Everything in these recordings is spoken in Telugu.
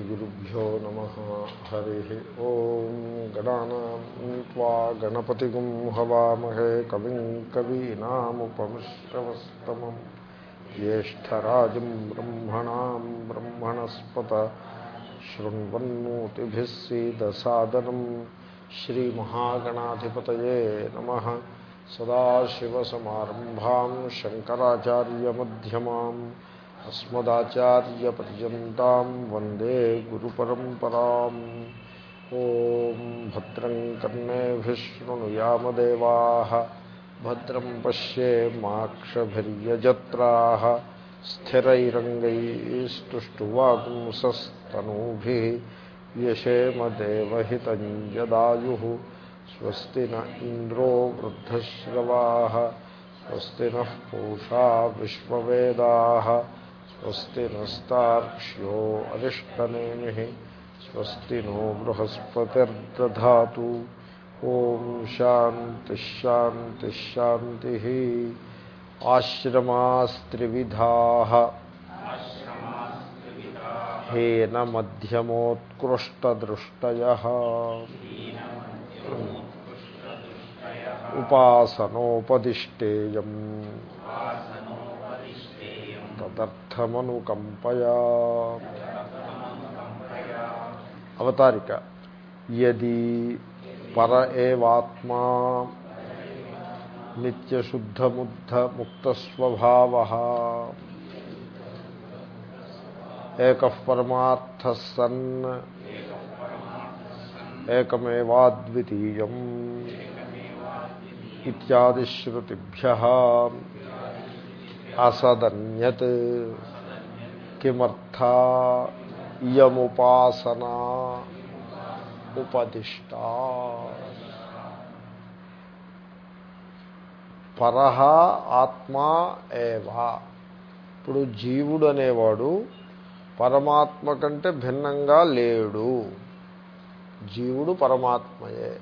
श्रीगुरुभ्यो नमः। हरिः ॐ गणानां गणपतिगुं हवामहे। कविं कवीनामुपमिश्रवस्तमम् ज्येष्ठराजं ब्रह्मणां ब्रह्मणस्पत। शृण्वन्नोतिभिः सीदसादनं। श्रीमहागणाधिपतये नमः। सदाशिवसमारम्भां शङ्कराचार्यमध्यमाम्। अस्मदाचार्यपर्यन्तां वन्दे गुरुपरम्पराम् ॐ भद्रं कर्णेभिः शृणुयामदेवाः भद्रं पश्येमाक्षभिर्यजत्राः स्थिरैरङ्गैस्तुष्टुवापुंसस्तनूभिः यशेमदेवहितं यदायुः स्वस्ति न इन्द्रो वृद्धश्रवाः स्वस्ति नः पूषा विश्ववेदाः स्वस्ति नस्तार्क्ष्यो अरिष्टनेमिः स्वस्ति नो बृहस्पतिर्दधातु। ॐ शान्तिश्शान्तिश्शान्तिः आश्रमास्त्रिविधाः। हेन मध्यमोत्कृष्टदृष्टयः। उपासनोपदिष्टेयम्। తదర్థమనుకంపయా అవతారిక యది పర ఏవాత్మా నిత్యశుద్ధముద్ధ ముక్తస్వభావ ఏక పరమార్థ సన్ ఏకమేవాద్వితీయం ఇత్యాదిశ్రుతిభ్య అసదన్యత్ కిమర్థ ఇయముపాసనా ఉపదిష్ట. పరహ ఆత్మా ఏవా. ఇప్పుడు జీవుడు అనేవాడు పరమాత్మ కంటే భిన్నంగా లేడు. జీవుడు పరమాత్మయే.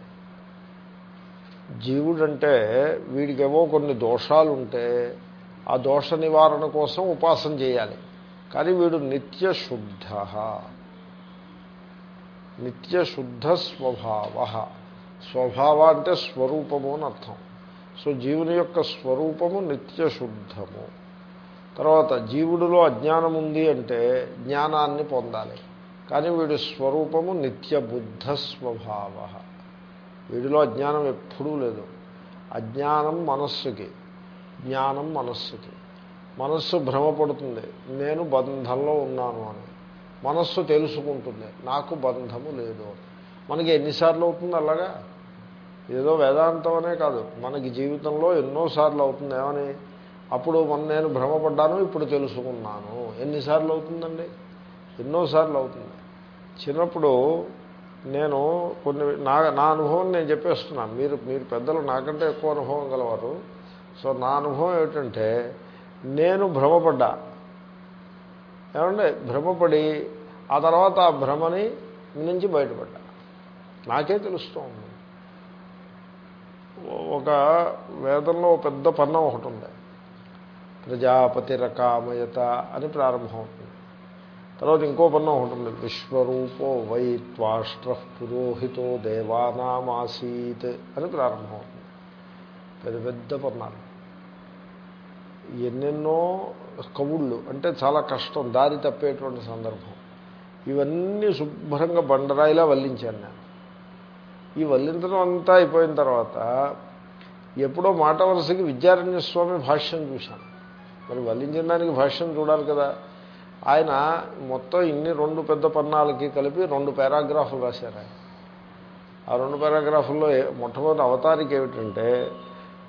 జీవుడంటే వీడికేవో కొన్ని దోషాలుంటే ఆ దోష నివారణ కోసం ఉపాసన చేయాలి. కానీ వీడు నిత్యశుద్ధ నిత్యశుద్ధ స్వభావ. స్వభావ అంటే స్వరూపము అని అర్థం. సో జీవుని యొక్క స్వరూపము నిత్యశుద్ధము తర్వాత జీవుడిలో అజ్ఞానం ఉంది అంటే జ్ఞానాన్ని పొందాలి. కానీ వీడి స్వరూపము నిత్యబుద్ధ స్వభావ. వీడిలో అజ్ఞానం ఎప్పుడూ లేదు. అజ్ఞానం మనస్సుకి. జ్ఞానం మనస్సుకి. మనస్సు భ్రమపడుతుంది. నేను బంధంలో ఉన్నాను అని. మనస్సు తెలుసుకుంటుంది. నాకు బంధము లేదు మనకి ఎన్నిసార్లు అవుతుంది అలాగా? ఏదో వేదాంతం అనే కాదు. మనకి జీవితంలో ఎన్నోసార్లు అవుతుంది. ఏమని? అప్పుడు మన నేను భ్రమపడ్డాను ఇప్పుడు తెలుసుకున్నాను. ఎన్నిసార్లు అవుతుందండి? ఎన్నోసార్లు అవుతుంది. చిన్నప్పుడు నేను కొన్ని నా నా అనుభవం నేను చెప్పేస్తున్నాను మీరు మీరు పెద్దలు నాకంటే ఎక్కువ అనుభవం గలవారు. సో నా అనుభవం ఏమిటంటే నేను భ్రమపడ్డా. ఏమంటే భ్రమపడి ఆ తర్వాత ఆ భ్రమని నుంచి బయటపడ్డా. నాకే తెలుస్తూ ఉంది ఒక వేదంలో పెద్ద పన్నం ఒకటి ఉంది ప్రజాపతి రకామయత అని ప్రారంభం అవుతుంది. తర్వాత ఇంకో పన్నం ఒకటి ఉంది విశ్వరూపో వై త్వాష్ట్ర పురోహితో దేవానామాసీత్ అని ప్రారంభం అవుతుంది. పెద్ద పెద్ద పన్నాలు. ఎన్నెన్నో కవుళ్ళు అంటే చాలా కష్టం దారి తప్పేటువంటి సందర్భం. ఇవన్నీ శుభ్రంగా బండరాయిలా వల్లించాను నేను. ఈ వల్లించడం అంతా అయిపోయిన తర్వాత ఎప్పుడో మాట వరుసకి విద్యారణ్య స్వామి భాష్యం చూశాను. మరి వల్లించిన దానికి భాష్యం చూడాలి కదా. ఆయన మొత్తం ఇన్ని రెండు పెద్ద పన్నాలకి కలిపి రెండు పారాగ్రాఫులు రాశారు ఆయన. ఆ రెండు పారాగ్రాఫుల్లో మొట్టమొదటి అవతారికి ఏమిటంటే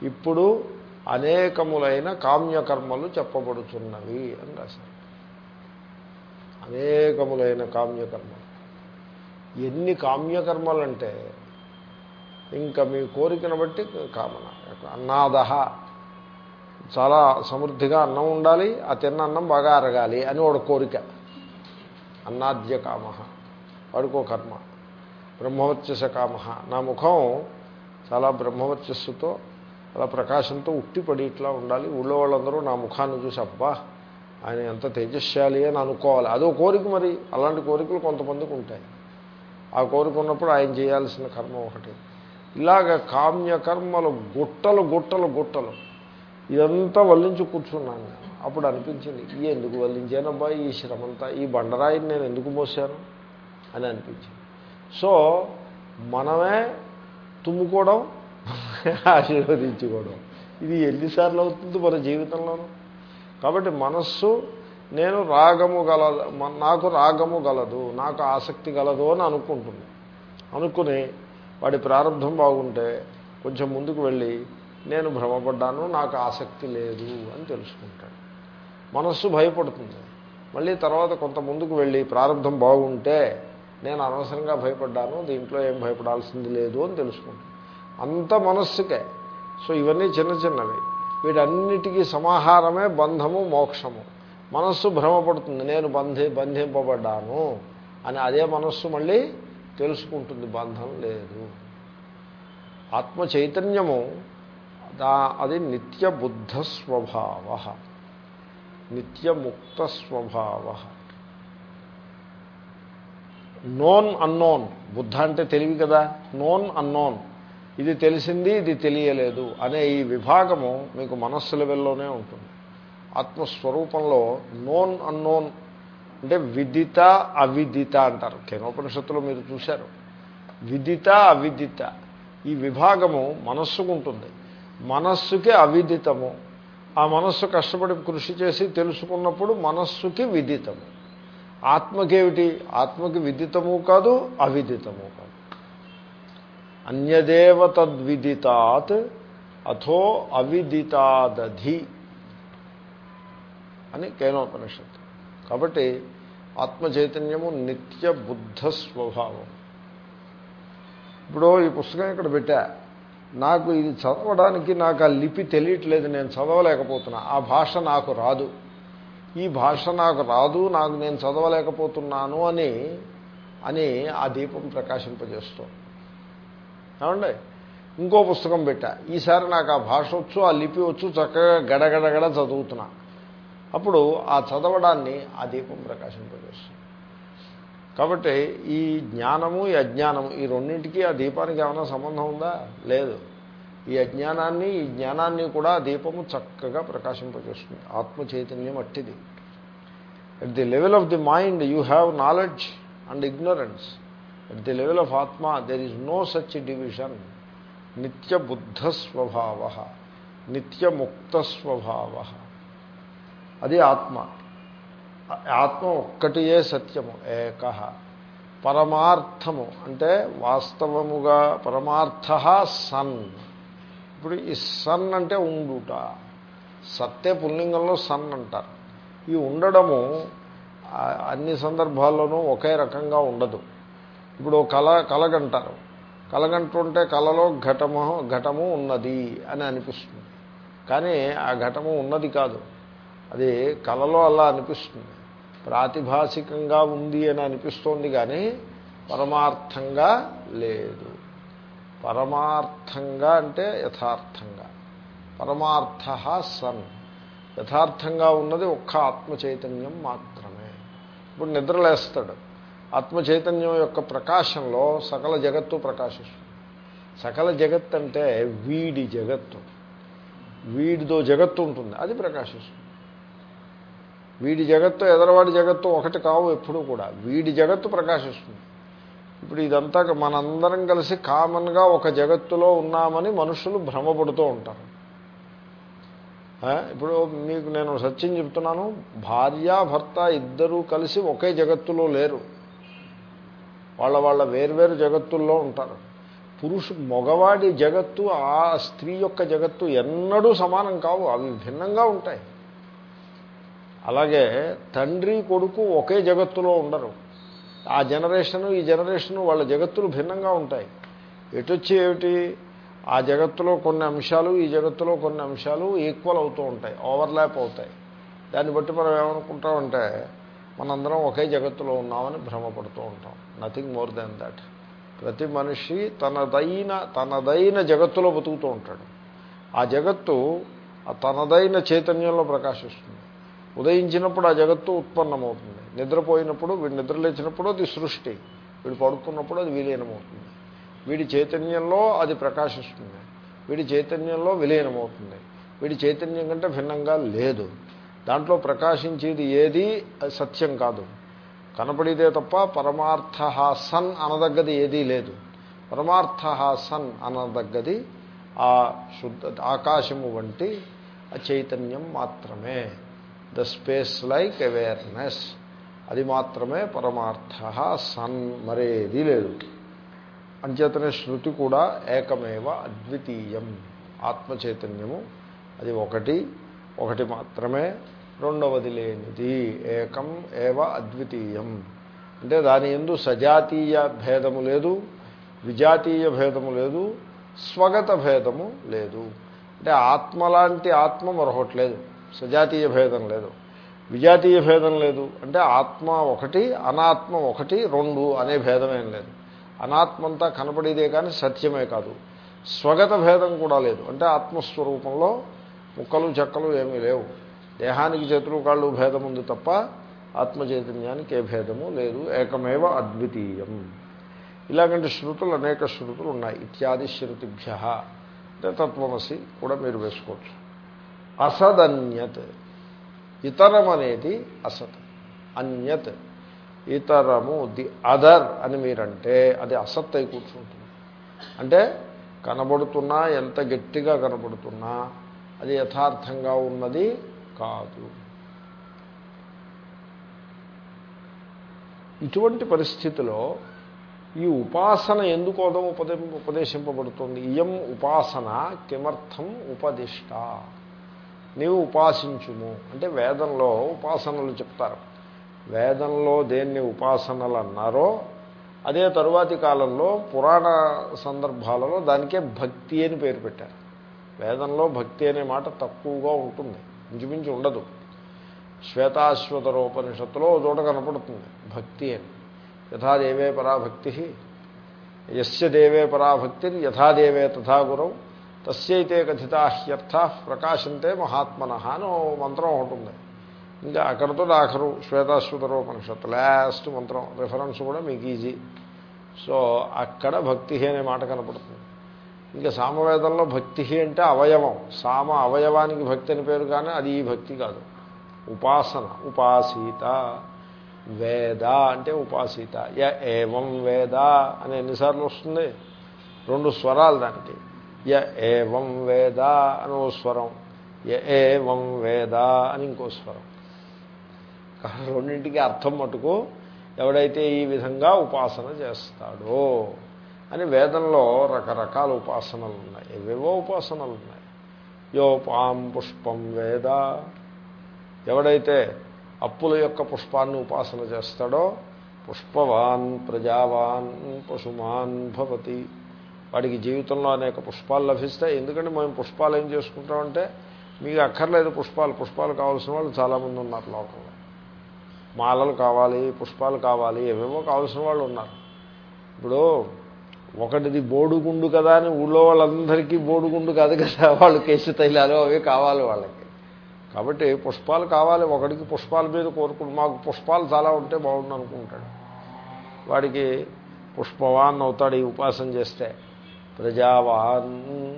ఇప్పుడు అనేకములైన కామ్యకర్మలు చెప్పబడుతున్నవి అని రాశారు. అనేకములైన కామ్యకర్మలు. ఎన్ని కామ్యకర్మలంటే ఇంకా మీ కోరికను బట్టి కామన. అన్నాద చాలా సమృద్ధిగా అన్నం ఉండాలి ఆ తిన్న అన్నం బాగా అరగాలి అని వాడు కోరిక. అన్నాద్య కామ. వాడికో కర్మ. బ్రహ్మవర్చస కామ. నా ముఖం చాలా బ్రహ్మవర్చస్సుతో అలా ప్రకాశంతో ఉట్టిపడి ఇట్లా ఉండాలి. ఊళ్ళో వాళ్ళందరూ నా ముఖాన్ని చూసి అబ్బా ఆయన ఎంత తేజస్శాలి అని అనుకోవాలి. అదో కోరిక మరి. అలాంటి కోరికలు కొంతమందికి ఉంటాయి. ఆ కోరిక ఉన్నప్పుడు ఆయన చేయాల్సిన కర్మ ఒకటి. ఇలాగ కామ్యకర్మలు గుట్టలు గుట్టలు గుట్టలు. ఇదంతా వల్లించి కూర్చున్నాను అప్పుడు అనిపించింది ఈ ఎందుకు వల్లించానబ్బా? ఈ శ్రమంతా ఈ బండరాయిని నేను ఎందుకు మోసాను అని అనిపించింది. సో మనమే తుమ్ముకోవడం ఆశీర్వదించుకోవడం. ఇది ఎన్నిసార్లు అవుతుంది మన జీవితంలోనూ? కాబట్టి మనస్సు నేను రాగము గలదు నాకు రాగము గలదు నాకు ఆసక్తి గలదు అని అనుకుంటుంది. అనుకుని వాడి ప్రారంభం బాగుంటే కొంచెం ముందుకు వెళ్ళి నేను భ్రమపడ్డాను నాకు ఆసక్తి లేదు అని తెలుసుకుంటాడు. మనస్సు భయపడుతుంది. మళ్ళీ తర్వాత కొంత ముందుకు వెళ్ళి ప్రారంభం బాగుంటే నేను అనవసరంగా భయపడ్డాను దీంట్లో ఏం భయపడాల్సింది లేదు అని తెలుసుకుంటాను అంత మనస్సుకే. సో ఇవన్నీ చిన్న చిన్నవి. వీటన్నిటికీ సమాహారమే బంధము మోక్షము. మనస్సు భ్రమపడుతుంది. నేను బంధి బంధింపబడ్డాను అని అదే మనస్సు మళ్ళీ తెలుసుకుంటుంది. బంధం లేదు. ఆత్మ చైతన్యము దా అది నిత్య బుద్ధ స్వభావ. నిత్యముక్త స్వభావ. Known unknown. బుద్ధ అంటే తెలివి కదా? Known unknown. ఇది తెలిసింది ఇది తెలియలేదు అనే ఈ విభాగము మీకు మనస్సు లెవెల్లోనే ఉంటుంది. ఆత్మస్వరూపంలో నోన్ అన్నోన్ అంటే విదిత అవిదిత అంటారు. కేనోపనిషత్తులో మీరు చూశారు. విదిత అవిదిత. ఈ విభాగము మనస్సుకు ఉంటుంది. మనస్సుకి అవిదితము. ఆ మనస్సు కష్టపడి కృషి చేసి తెలుసుకున్నప్పుడు మనస్సుకి విదితము. ఆత్మకేమిటి? ఆత్మకి విదితము కాదు అవిదితము కాదు. అన్యదేవ తద్విదితాత్ అథో అవిదితాదధి అని కేనోపనిషత్తు. కాబట్టి ఆత్మ చైతన్యము నిత్య బుద్ధ స్వభావం. ఇప్పుడు ఈ పుస్తకం ఇక్కడ పెట్టా. నాకు ఇది చదవడానికి నాకు ఆ లిపి తెలియట్లేదు నేను చదవలేకపోతున్నా. ఆ భాష నాకు రాదు. ఈ భాష నాకు రాదు నాకు నేను చదవలేకపోతున్నాను అని అని ఆ దీపం ప్రకాశింపజేస్తూ ఏమండి? ఇంకో పుస్తకం పెట్టా. ఈసారి నాకు ఆ భాష వచ్చు ఆ లిపి వచ్చు చక్కగా గడగడగడ చదువుతున్నా. అప్పుడు ఆ చదవడాన్ని ఆ దీపం ప్రకాశింపజేస్తుంది. కాబట్టి ఈ జ్ఞానము ఈ అజ్ఞానము ఈ రెండింటికి ఆ దీపానికి ఏమైనా సంబంధం ఉందా? లేదు. ఈ అజ్ఞానాన్ని ఈ జ్ఞానాన్ని కూడా దీపము చక్కగా ప్రకాశింపజేస్తుంది. ఆత్మ చైతన్యం అట్టిది. At the level of the mind you have knowledge and ignorance at the level of ఆత్మ there is no such division నిత్య బుద్ధ స్వభావ నిత్యముక్త స్వభావ అది ఆత్మ ఆత్మ ఒక్కటియే సత్యము ఏక పరమార్థము అంటే వాస్తవముగా పరమార్థ సన్ ఇప్పుడు ఈ సన్ అంటే ఉండుట సత్తే పుల్లింగంలో సన్ అంటారు ఈ ఉండడము అన్ని సందర్భాల్లోనూ ఒకే రకంగా ఉండదు ఇప్పుడు కళ కలగంటారు కలగంటుంటే కళలో ఘటము ఘటము ఉన్నది అని అనిపిస్తుంది. కానీ ఆ ఘటము ఉన్నది కాదు. అది కళలో అలా అనిపిస్తుంది. ప్రాతిభాసికంగా ఉంది అని అనిపిస్తోంది కానీ పరమార్థంగా లేదు. పరమార్థంగా అంటే యథార్థంగా. పరమార్థ సన్. యథార్థంగా ఉన్నది ఒక్క ఆత్మ చైతన్యం మాత్రమే. ఇప్పుడు నిద్రలేస్తాడు. ఆత్మ చైతన్యం యొక్క ప్రకాశంలో సకల జగత్తు ప్రకాశిస్తుంది. సకల జగత్ అంటే వీడి జగత్తు. వీడితో జగత్తు ఉంటుంది అది ప్రకాశిస్తుంది. వీడి జగత్తు ఎదరవాడి జగత్తు ఒకటి కావు ఎప్పుడూ కూడా. వీడి జగత్తు ప్రకాశిస్తుంది. ఇప్పుడు ఇదంతా మనందరం కలిసి కామన్గా ఒక జగత్తులో ఉన్నామని మనుషులు భ్రమపడుతూ ఉంటారు. ఇప్పుడు మీకు నేను సత్యం చెప్తున్నాను భార్య భర్త ఇద్దరూ కలిసి ఒకే జగత్తులో లేరు. వాళ్ళ వాళ్ళ వేర్వేరు జగత్తుల్లో ఉంటారు. పురుషు మగవాడి జగత్తు ఆ స్త్రీ యొక్క జగత్తు ఎన్నడూ సమానం కావు అవి భిన్నంగా ఉంటాయి. అలాగే తండ్రి కొడుకు ఒకే జగత్తులో ఉండరు. ఆ జనరేషను ఈ జనరేషను వాళ్ళ జగత్తులు భిన్నంగా ఉంటాయి. ఎటొచ్చి ఏమిటి? ఆ జగత్తులో కొన్ని అంశాలు ఈ జగత్తులో కొన్ని అంశాలు ఈక్వల్ అవుతూ ఉంటాయి ఓవర్లాప్ అవుతాయి. దాన్ని బట్టి మనం ఏమనుకుంటామంటే మనందరం ఒకే జగత్తులో ఉన్నామని భ్రమపడుతూ ఉంటాం. నథింగ్ మోర్ దాన్ దాట్ ప్రతి మనిషి తనదైన తనదైన జగత్తులో బతుకుతూ ఉంటాడు. ఆ జగత్తు తనదైన చైతన్యంలో ప్రకాశిస్తుంది. ఉదయించినప్పుడు ఆ జగత్తు ఉత్పన్నమవుతుంది. నిద్రపోయినప్పుడు వీడు నిద్ర లేచినప్పుడు అది సృష్టి. వీడు పడుకున్నప్పుడు అది విలీనమవుతుంది. వీడి చైతన్యంలో అది ప్రకాశిస్తుంది. వీడి చైతన్యంలో విలీనమవుతుంది. వీడి చైతన్యం కంటే భిన్నంగా లేదు. దాంట్లో ప్రకాశించేది ఏది? అది సత్యం కాదు. కనపడితే తప్ప పరమార్థ సన్ అనదగ్గది ఏదీ లేదు. పరమార్థ సన్ అనదగ్గది ఆ శుద్ధ ఆకాశము వంటి అచైతన్యం చైతన్యం మాత్రమే. The space like awareness. అది మాత్రమే పరమార్థ సన్ మరేది లేదు. అంచేతనే శృతి కూడా ఏకమేవ అద్వితీయం. ఆత్మ చైతన్యము అది ఒకటి. ఒకటి మాత్రమే రెండవది లేనిది ఏకం ఏవ అద్వితీయం. అంటే దాని ఎందు సజాతీయ భేదము లేదు విజాతీయ భేదము లేదు స్వగత భేదము లేదు. అంటే ఆత్మ లాంటి ఆత్మ మరొకటి లేదు సజాతీయ భేదం లేదు. విజాతీయ భేదం లేదు అంటే ఆత్మ ఒకటి అనాత్మ ఒకటి రెండు అనే భేదమేం లేదు. అనాత్మంతా కనపడేదే కానీ సత్యమే కాదు. స్వగత భేదం కూడా లేదు అంటే ఆత్మస్వరూపంలో ముక్కలు చెక్కలు ఏమీ లేవు. దేహానికి చేతులు కాళ్ళు భేదం ఉంది తప్ప ఆత్మచైతన్యానికి ఏ భేదము లేదు. ఏకమేవ అద్వితీయం. ఇలాగంటి శృతులు అనేక శృతులు ఉన్నాయి. ఇత్యాది శృతిభ్య. అంటే తత్వమసి కూడా మీరు వేసుకోవచ్చు. అసదన్యత్. ఇతరం అనేది అసత్. అన్యత్. ఇతరము ది అదర్ అని మీరంటే అది అసత్ అయి కూర్చుంటుంది. అంటే కనబడుతున్నా ఎంత గట్టిగా కనబడుతున్నా అది యథార్థంగా ఉన్నది కాదు. ఇటువంటి పరిస్థితిలో ఈ ఉపాసన ఎందుకు ఉపదే ఉపదేశింపబడుతుంది? ఇయం ఉపాసన కిమర్థం ఉపదిష్ట. నీవు ఉపాసించుము. అంటే వేదంలో ఉపాసనలు చెప్తారు. వేదంలో దేన్ని ఉపాసనలు అన్నారో అదే తరువాతి కాలంలో పురాణ సందర్భాలలో దానికే భక్తి అని పేరు పెట్టారు. వేదంలో భక్తి అనే మాట తక్కువగా ఉంటుంది. ఇంచుమించు ఉండదు. శ్వేతాశ్వతరోపనిషత్తులో చోట కనపడుతుంది. భక్తి అని. యథాదేవే పరాభక్తి. ఎస్య దేవే పరాభక్తిర్ యథాదేవే తథా గురవు తస్యైతే కథితా హ్యర్థ ప్రకాశంతే మహాత్మన అని మంత్రం ఉంటుంది ఇంకా అక్కడితో ఆఖరు శ్వేతాశ్వతరోపనిషత్తు. లాస్ట్ మంత్రం. రిఫరెన్స్ కూడా మీకు ఈజీ సో అక్కడ భక్తి అనే మాట కనపడుతుంది. ఇంకా సామవేదంలో భక్తి అంటే అవయవం. సామ అవయవానికి భక్తి అని పేరు కానీ అది ఈ భక్తి కాదు. ఉపాసన ఉపాసీత. వేద అంటే ఉపాసీత. య ఏవం వేద అని ఎన్నిసార్లు వస్తుంది? రెండు స్వరాలు దానికి. య ఏవం వేద అని ఓ స్వరం. య ఏవం వేద అని ఇంకో స్వరం. రెండింటికి అర్థం మటుకు ఎవడైతే ఈ విధంగా ఉపాసన చేస్తాడో అని వేదంలో రకరకాల ఉపాసనలు ఉన్నాయి ఏవేవో ఉపాసనలు ఉన్నాయి యోపాం పుష్పం వేద. ఎవడైతే అప్పుల యొక్క పుష్పాన్ని ఉపాసన చేస్తాడో పుష్పవాన్ ప్రజావాన్ పశుమాన్ భవతి. వాడికి జీవితంలో అనేక పుష్పాలు లభిస్తాయి. ఎందుకంటే మేము పుష్పాలు ఏం చేసుకుంటామంటే మీకు అక్కర్లేదు పుష్పాలు. పుష్పాలు కావాల్సిన వాళ్ళు చాలామంది ఉన్నారు లోకంలో. మాలలు కావాలి పుష్పాలు కావాలి ఏవేవో కావాల్సిన వాళ్ళు ఉన్నారు. ఇప్పుడు ఒకటిది బోడుగుండు కదా అని ఊళ్ళో వాళ్ళందరికీ బోడుగుండు కాదు కదా వాళ్ళు కేసు తైలాలు అవి కావాలి వాళ్ళకి. కాబట్టి పుష్పాలు కావాలి ఒకడికి పుష్పాల మీద కోరుకుంటు మాకు పుష్పాలు చాలా ఉంటే బాగుండు అనుకుంటాడు. వాడికి పుష్పవాన్ అవుతాడు ఈ ఉపాసన చేస్తే. ప్రజావాన్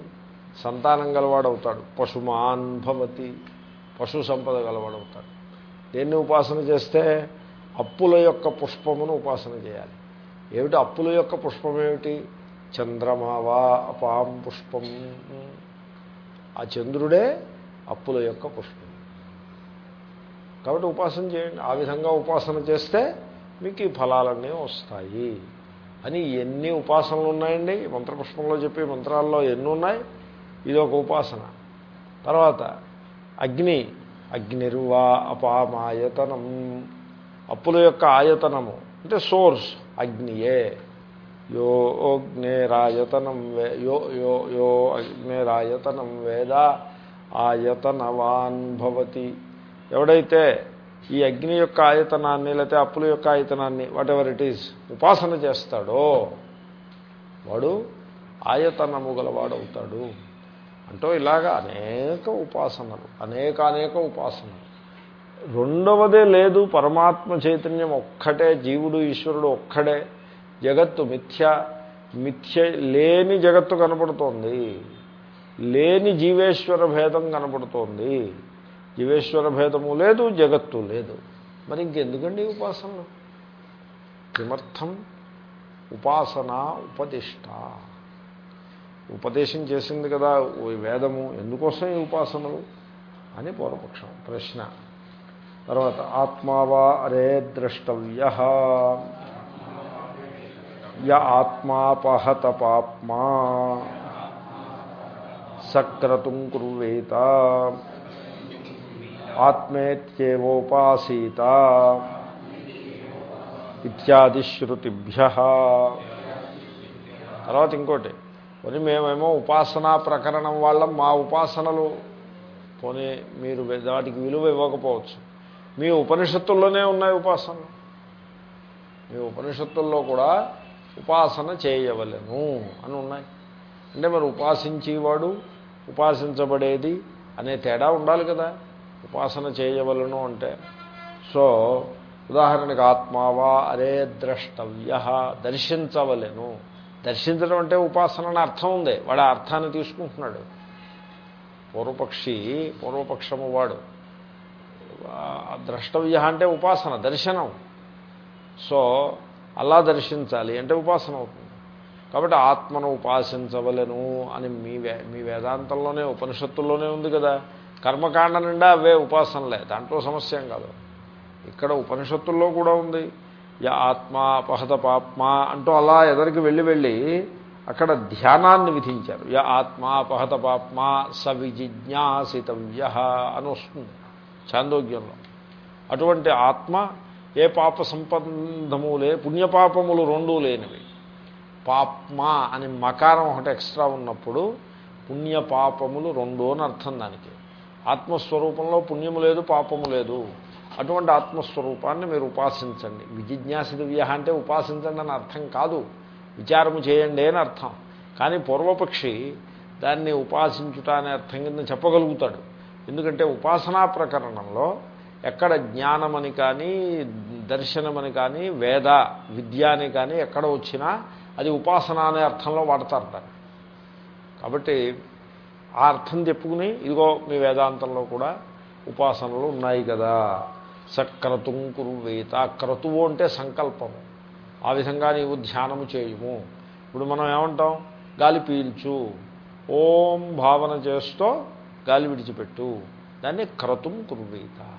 సంతానం గలవాడు అవుతాడు పశుమాన్ భవతి పశు సంపద గలవాడు అవుతాడు దేన్ని ఉపాసన చేస్తే? అప్పుల యొక్క పుష్పమును ఉపాసన చేయాలి. ఏమిటి అప్పుల యొక్క పుష్పం ఏమిటి చంద్రమావా అపాం పుష్పం. ఆ చంద్రుడే అప్పుల యొక్క పుష్పం. కాబట్టి ఉపాసన చేయండి. ఆ విధంగా ఉపాసన చేస్తే మీకు ఈ ఫలాలన్నీ వస్తాయి. అని ఎన్ని ఉపాసనలు ఉన్నాయండి? మంత్రపుష్పంలో చెప్పే మంత్రాల్లో ఎన్ని ఉన్నాయి? ఇది ఒక ఉపాసన. తర్వాత అగ్ని. అగ్నిర్వా అపామాయతనం. అప్పుల యొక్క ఆయతనము. అంటే సోర్స్. అగ్నియే. యో అగ్నేరాయతనం వే యో యో యో అగ్నేరాయతనం వేద ఆయతనవాన్ భవతి. ఎవడైతే ఈ అగ్ని యొక్క ఆయతనాన్ని లేకపోతే అప్పుల యొక్క ఆయతనాన్ని వాట్ ఎవర్ ఇట్ ఈస్ ఉపాసన చేస్తాడో వాడు ఆయతనము గలవాడవుతాడు. అంటూ ఇలాగా అనేక ఉపాసనలు అనేక అనేక ఉపాసనలు. రెండవదే లేదు పరమాత్మ చైతన్యం ఒక్కటే జీవుడు ఈశ్వరుడు ఒక్కడే. జగత్తు మిథ్య మిథ్య లేని జగత్తు కనపడుతోంది. లేని జీవేశ్వర భేదం కనపడుతోంది. జీవేశ్వర భేదము లేదు జగత్తు లేదు. మరి ఇంకెందుకండి ఉపాసనలు? కిమర్థం ఉపాసన ఉపదిష్ట ఉపదేశం చేసింది కదా ఈ వేదము ఎందుకోసం ఈ ఉపాసనలు? అని పూర్వపక్షం ప్రశ్న. తర్వాత ఆత్మావా అరే ద్రష్టవ్య. య ఆత్మాపహత పాప్మా సక్రతుం కుర్వేత. ఆత్మేత్యేవోపాసీత. ఇత్యాది శృతిభ్య. తర్వాత ఇంకోటి పోనీ మేమేమో ఉపాసనా ప్రకరణం వాళ్ళం మా ఉపాసనలు పోనీ మీరు వాటికి విలువ ఇవ్వకపోవచ్చు. మీ ఉపనిషత్తుల్లోనే ఉన్నాయి ఉపాసనలు. మీ ఉపనిషత్తుల్లో కూడా ఉపాసన చేయవలను అని ఉన్నాయి. అంటే మరి ఉపాసించేవాడు ఉపాసించబడేది అనే తేడా ఉండాలి కదా. ఉపాసన చేయవలను అంటే. సో ఉదాహరణకి ఆత్మావా అరే ద్రష్టవ్య దర్శించవలెను. దర్శించడం అంటే ఉపాసన అని అర్థం ఉంది. వాడు ఆ అర్థాన్ని తీసుకుంటున్నాడు. పూర్వపక్షి పూర్వపక్షము వాడు. ద్రష్టవ్య అంటే ఉపాసన దర్శనం. సో అలా దర్శించాలి అంటే ఉపాసన అవుతుంది. కాబట్టి ఆత్మను ఉపాసించవలను అని మీ వే మీ వేదాంతంలోనే ఉపనిషత్తుల్లోనే ఉంది కదా. కర్మకాండ నిండా అవే ఉపాసనలే దాంట్లో సమస్య కాదు. ఇక్కడ ఉపనిషత్తుల్లో కూడా ఉంది. యా ఆత్మ అపహత పాప్మ అంటూ అలా ఎదరికి వెళ్ళి వెళ్ళి అక్కడ ధ్యానాన్ని విధించారు. యా ఆత్మ అపహత పాప్మ సవిజిజ్ఞాసితవ్య అని వస్తుంది. చాందోగ్యంలో. అటువంటి ఆత్మ ఏ పాప సంబంధము లే పుణ్యపాపములు రెండూ లేనివి. పాప్మ అని మకారం ఒకటి ఎక్స్ట్రా ఉన్నప్పుడు పుణ్యపాపములు రెండు అని అర్థం దానికి. ఆత్మస్వరూపంలో పుణ్యము లేదు పాపము లేదు. అటువంటి ఆత్మస్వరూపాన్ని మీరు ఉపాసించండి. విజిజ్ఞాసిత వ్యాహ అంటే ఉపాసించండి అని అర్థం కాదు. విచారము చేయండి అని అర్థం. కానీ పూర్వపక్షి దాన్ని ఉపాసించుట అనే అర్థం కింద చెప్పగలుగుతాడు. ఎందుకంటే ఉపాసనా ప్రకరణంలో ఎక్కడ జ్ఞానమని కానీ దర్శనమని కానీ వేద విద్య అని కానీ ఎక్కడ వచ్చినా అది ఉపాసన అనే అర్థంలో వాడతారు దాన్ని కాబట్టి ఆ అర్థం చెప్పుకుని ఇదిగో మీ వేదాంతంలో కూడా ఉపాసనలు ఉన్నాయి కదా. సక్రతుం కురువేత క్రతువు అంటే సంకల్పము. ఆ విధంగా నీవు ధ్యానము చేయుము. ఇప్పుడు మనం ఏమంటాం? గాలి పీల్చు. ఓం భావన చేస్తూ గాలి విడిచిపెట్టు. దాన్ని క్రతుం కురువీత.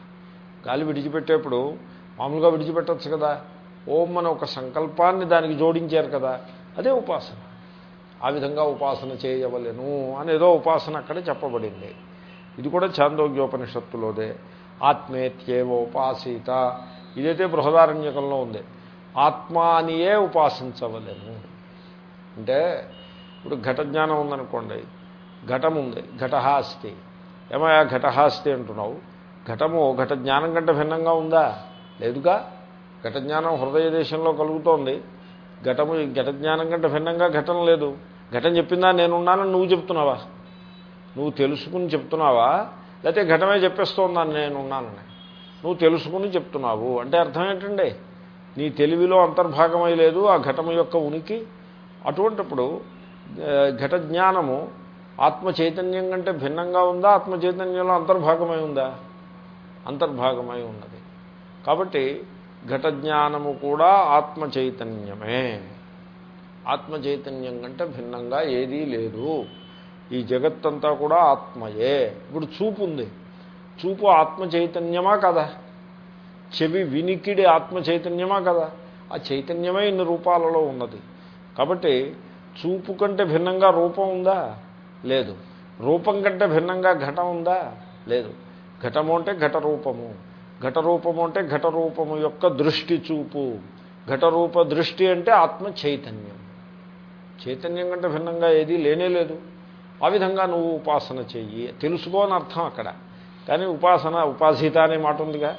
గాలి విడిచిపెట్టేప్పుడు మామూలుగా విడిచిపెట్టచ్చు కదా. ఓం అనే ఒక సంకల్పాన్ని దానికి జోడించారు కదా. అదే ఉపాసన. ఆ విధంగా ఉపాసన చేయవలను అనేదో ఉపాసన అక్కడ చెప్పబడింది. ఇది కూడా చాందోగ్యోపనిషత్తులోదే ఆత్మేత్యేవ ఉపాసీత. ఇదైతే బృహదారణ్యకంలో ఉంది. ఆత్మానియే ఉపాసించవలేము అంటే ఇప్పుడు ఘట జ్ఞానం ఉందనుకోండి ఘటం ఉంది ఘటహాస్తి అస్తి. ఏమయ్యా ఘట అస్తి అంటున్నావు? ఘటము ఘట జ్ఞానం కంటే భిన్నంగా ఉందా? లేదుగా. ఘట జ్ఞానం హృదయ దేశంలో కలుగుతోంది. ఘటము ఘట జ్ఞానం కంటే భిన్నంగా ఘటన లేదు. ఘటన చెప్పిందా నేనున్నానని నువ్వు చెప్తున్నావా? నువ్వు తెలుసుకుని చెప్తున్నావా? లేకపోతే ఘటమే చెప్పేస్తోందని నేనున్నానని? నువ్వు తెలుసుకుని చెప్తున్నావు. అంటే అర్థం ఏంటండి? నీ తెలివిలో అంతర్భాగమై లేదు ఆ ఘటము యొక్క ఉనికి. అటువంటిప్పుడు ఘట జ్ఞానము ఆత్మ చైతన్యం కంటే భిన్నంగా ఉందా? ఆత్మ చైతన్యంలో అంతర్భాగమై ఉందా? అంతర్భాగమై ఉన్నది. కాబట్టి ఘట జ్ఞానము కూడా ఆత్మ చైతన్యమే ఆత్మ చైతన్యం కంటే భిన్నంగా ఏదీ లేదు. ఈ జగత్తంతా కూడా ఆత్మయే. ఇప్పుడు చూపు ఉంది. చూపు ఆత్మ చైతన్యమా కదా? చెవి వినికిడి ఆత్మ చైతన్యమా కదా? ఆ చైతన్యమే ఇన్ని రూపాలలో ఉన్నది. కాబట్టి చూపు కంటే భిన్నంగా రూపం ఉందా? లేదు. రూపం కంటే భిన్నంగా ఘటం ఉందా? లేదు. ఘటము అంటే ఘట రూపము ఘట రూపము అంటే ఘట రూపము యొక్క దృష్టి చూపు. ఘటరూప దృష్టి అంటే ఆత్మ చైతన్యం. చైతన్యం కంటే భిన్నంగా ఏదీ లేనే లేదు. ఆ విధంగా నువ్వు ఉపాసన చెయ్యి. తెలుసుకో అని అర్థం అక్కడ. కానీ ఉపాసన ఉపాసిత అనే మాట ఉందిగా.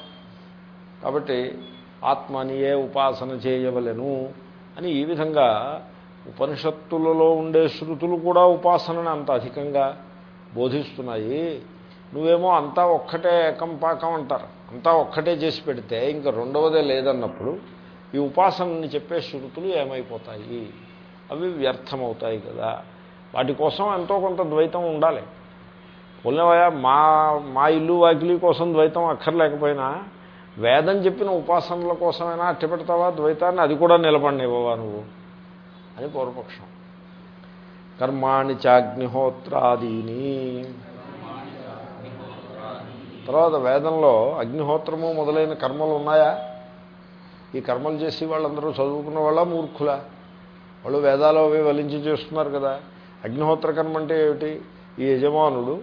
కాబట్టి ఆత్మనియే ఉపాసన చేయవలెను అని ఈ విధంగా ఉపనిషత్తులలో ఉండే శృతులు కూడా ఉపాసనని అంత అధికంగా బోధిస్తున్నాయి. నువ్వేమో అంతా ఒక్కటే ఏకంపాకం అంటారు. అంతా ఒక్కటే చేసి పెడితే ఇంకా రెండవదే లేదన్నప్పుడు ఈ ఉపాసనని చెప్పే శృతులు ఏమైపోతాయి? అవి వ్యర్థమవుతాయి కదా. వాటి కోసం ఎంతో కొంత ద్వైతం ఉండాలి. పోలేవయ మా మా ఇల్లు వాకిలి కోసం ద్వైతం అక్కర్లేకపోయినా వేదం చెప్పిన ఉపాసనల కోసమైనా అట్టి పెడతావా ద్వైతాన్ని? అది కూడా నిలబడినివ్వవా నువ్వు? అని పూర్వపక్షం. కర్మాణి చాగ్నిహోత్రాదీని. తర్వాత వేదంలో అగ్నిహోత్రము మొదలైన కర్మలు ఉన్నాయా? ఈ కర్మలు చేసి వాళ్ళందరూ చదువుకున్న వాళ్ళ మూర్ఖులా? వాళ్ళు వేదాలు అవి వలించి చేస్తున్నారు కదా. అగ్నిహోత్ర కర్మ అంటే ఏమిటి? ఈ యజమానుడు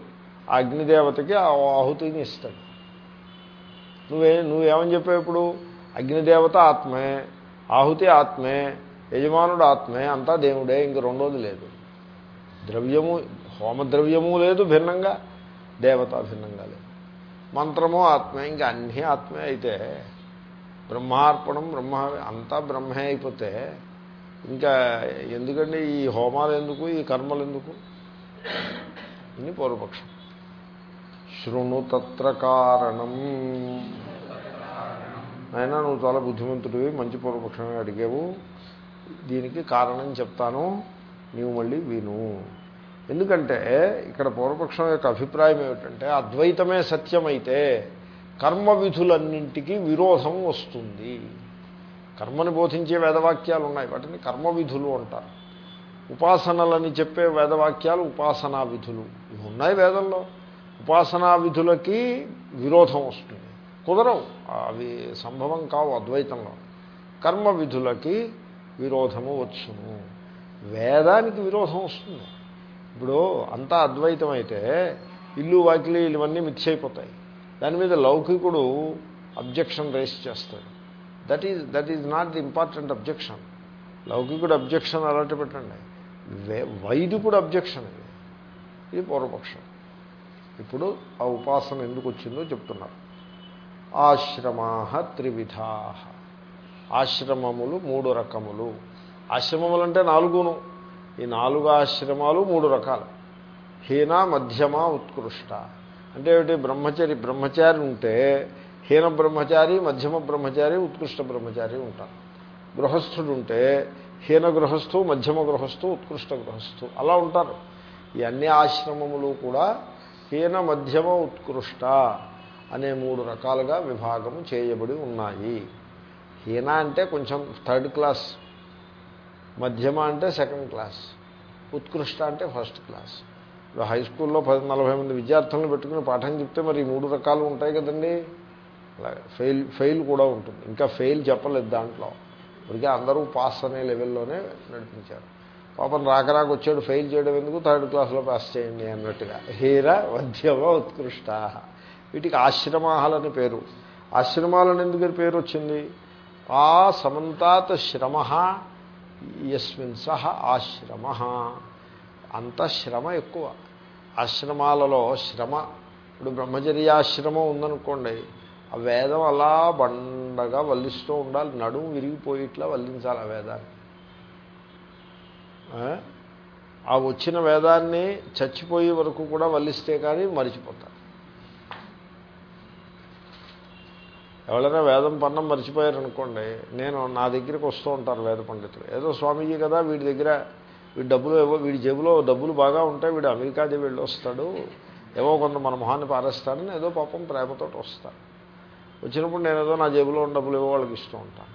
ఆ అగ్నిదేవతకి ఆ ఆహుతిని ఇస్తాడు. నువ్వే నువ్వేమని చెప్పేప్పుడు అగ్నిదేవత ఆత్మే ఆహుతి ఆత్మే యజమానుడు ఆత్మే అంతా దేవుడే ఇంక రెండోది లేదు. ద్రవ్యము హోమద్రవ్యము లేదు భిన్నంగా దేవత భిన్నంగా లేదు. మంత్రము ఆత్మే ఇంకా అన్నీ ఆత్మే అయితే బ్రహ్మార్పణం బ్రహ్మ అంతా బ్రహ్మే అయిపోతే ఇంకా ఎందుకండి ఈ హోమాలు ఎందుకు ఈ కర్మలు ఎందుకు? ఇది పూర్వపక్షం. శృణు తత్ర కారణం. అయినా నువ్వు చాలా బుద్ధిమంతుడివి మంచి పూర్వపక్షమే అడిగావు. దీనికి కారణం చెప్తాను నీవు మళ్ళీ విను. ఎందుకంటే ఇక్కడ పూర్వపక్షం యొక్క అభిప్రాయం ఏమిటంటే అద్వైతమే సత్యమైతే కర్మ విధులన్నింటికీ విరోధం వస్తుంది. కర్మని బోధించే వేదవాక్యాలు ఉన్నాయి వాటిని కర్మ విధులు అంటారు. ఉపాసనలని చెప్పే వేదవాక్యాలు ఉపాసనా విధులు. ఇవి ఉన్నాయి వేదంలో. ఉపాసనా విధులకి విరోధం వస్తుంది. కుదరవు అవి సంభవం కావు అద్వైతంలో. కర్మ విధులకి విరోధము వచ్చును. వేదానికి విరోధం వస్తుంది. ఇప్పుడు అంతా అద్వైతం అయితే ఇల్లు వాకిలి ఇవన్నీ మిక్స్ అయిపోతాయి. దాని మీద లౌకికుడు అబ్జెక్షన్ రేస్ చేస్తాడు. That is that is not the important objection లౌకికుడు objection అలాంటి పెట్టండి. వైదికుడు అబ్జెక్షన్ ఇది. ఇది పూర్వపక్షం. ఇప్పుడు ఆ ఉపాసన ఎందుకు వచ్చిందో చెప్తున్నారు. ఆశ్రమా త్రివిధా ఆశ్రమములు మూడు రకములు. ఆశ్రమములు అంటే నాలుగును. ఈ నాలుగు ఆశ్రమాలు మూడు రకాలు. హీన మధ్యమ ఉత్కృష్ట. అంటే ఏమిటి? బ్రహ్మచారి బ్రహ్మచారి ఉంటే హీన బ్రహ్మచారి మధ్యమ బ్రహ్మచారి ఉత్కృష్ట బ్రహ్మచారి ఉంటారు. గృహస్థుడు ఉంటే హీన గృహస్థు మధ్యమ గృహస్థు ఉత్కృష్ట గృహస్థు. అలా ఉంటారు. ఈ అన్ని ఆశ్రమములు కూడా హీన మధ్యమ ఉత్కృష్ట అనే మూడు రకాలుగా విభాగము చేయబడి ఉన్నాయి. హీన అంటే కొంచెం థర్డ్ క్లాస్ మధ్యమ అంటే సెకండ్ క్లాస్ ఉత్కృష్ట అంటే ఫస్ట్ క్లాస్. ఇప్పుడు హై స్కూల్లో పది నలభై మంది విద్యార్థులను పెట్టుకుని పాఠం చెప్తే మరి మూడు రకాలు ఉంటాయి కదండి. ఫెయిల్ ఫెయిల్ కూడా ఉంటుంది. ఇంకా ఫెయిల్ చెప్పలేదు దాంట్లో. ఇప్పటికే అందరూ పాస్ అనే లెవెల్లోనే నడిపించారు. పాపం రాక రాక వచ్చాడు ఫెయిల్ చేయడం ఎందుకు? థర్డ్ క్లాస్లో పాస్ చేయండి అన్నట్టుగా. హీర మధ్యమ ఉత్కృష్ట. వీటికి ఆశ్రమాహాలని పేరు. ఆశ్రమాలని ఎందుకు పేరు వచ్చింది? ఆ సమంతాత్ శ్రమ యస్మిన్ సహ ఆశ్రమ. అంత శ్రమ ఎక్కువ. ఆశ్రమాలలో శ్రమ ఇప్పుడు బ్రహ్మచర్యాశ్రమం ఉందనుకోండి ఆ వేదం అలా బండగా వల్లిస్తూ ఉండాలి. నడుము విరిగిపోయిట్లా వల్లించాలి ఆ వేదాన్ని. ఆ వచ్చిన వేదాన్ని చచ్చిపోయే వరకు కూడా వల్లిస్తే కానీ మరిచిపోతారు. ఎవరైనా వేదం పన్నం మర్చిపోయారనుకోండి నేను నా దగ్గరికి వస్తూ ఉంటారు వేద పండితులు. ఏదో స్వామీజీ కదా వీడి దగ్గర వీడి డబ్బులు ఏవో వీడి జేబులో డబ్బులు బాగా ఉంటాయి వీడు అమెరికాది వెళ్ళి వస్తాడు ఏవో కొంత మన మొహాన్ని పారేస్తాడని ఏదో పాపం ప్రేమతో వస్తాడు వచ్చినప్పుడు నేను ఏదో నా జేబులో ఉన్న డబ్బులు ఏవో వాళ్ళకి ఇస్తూ ఉంటాను.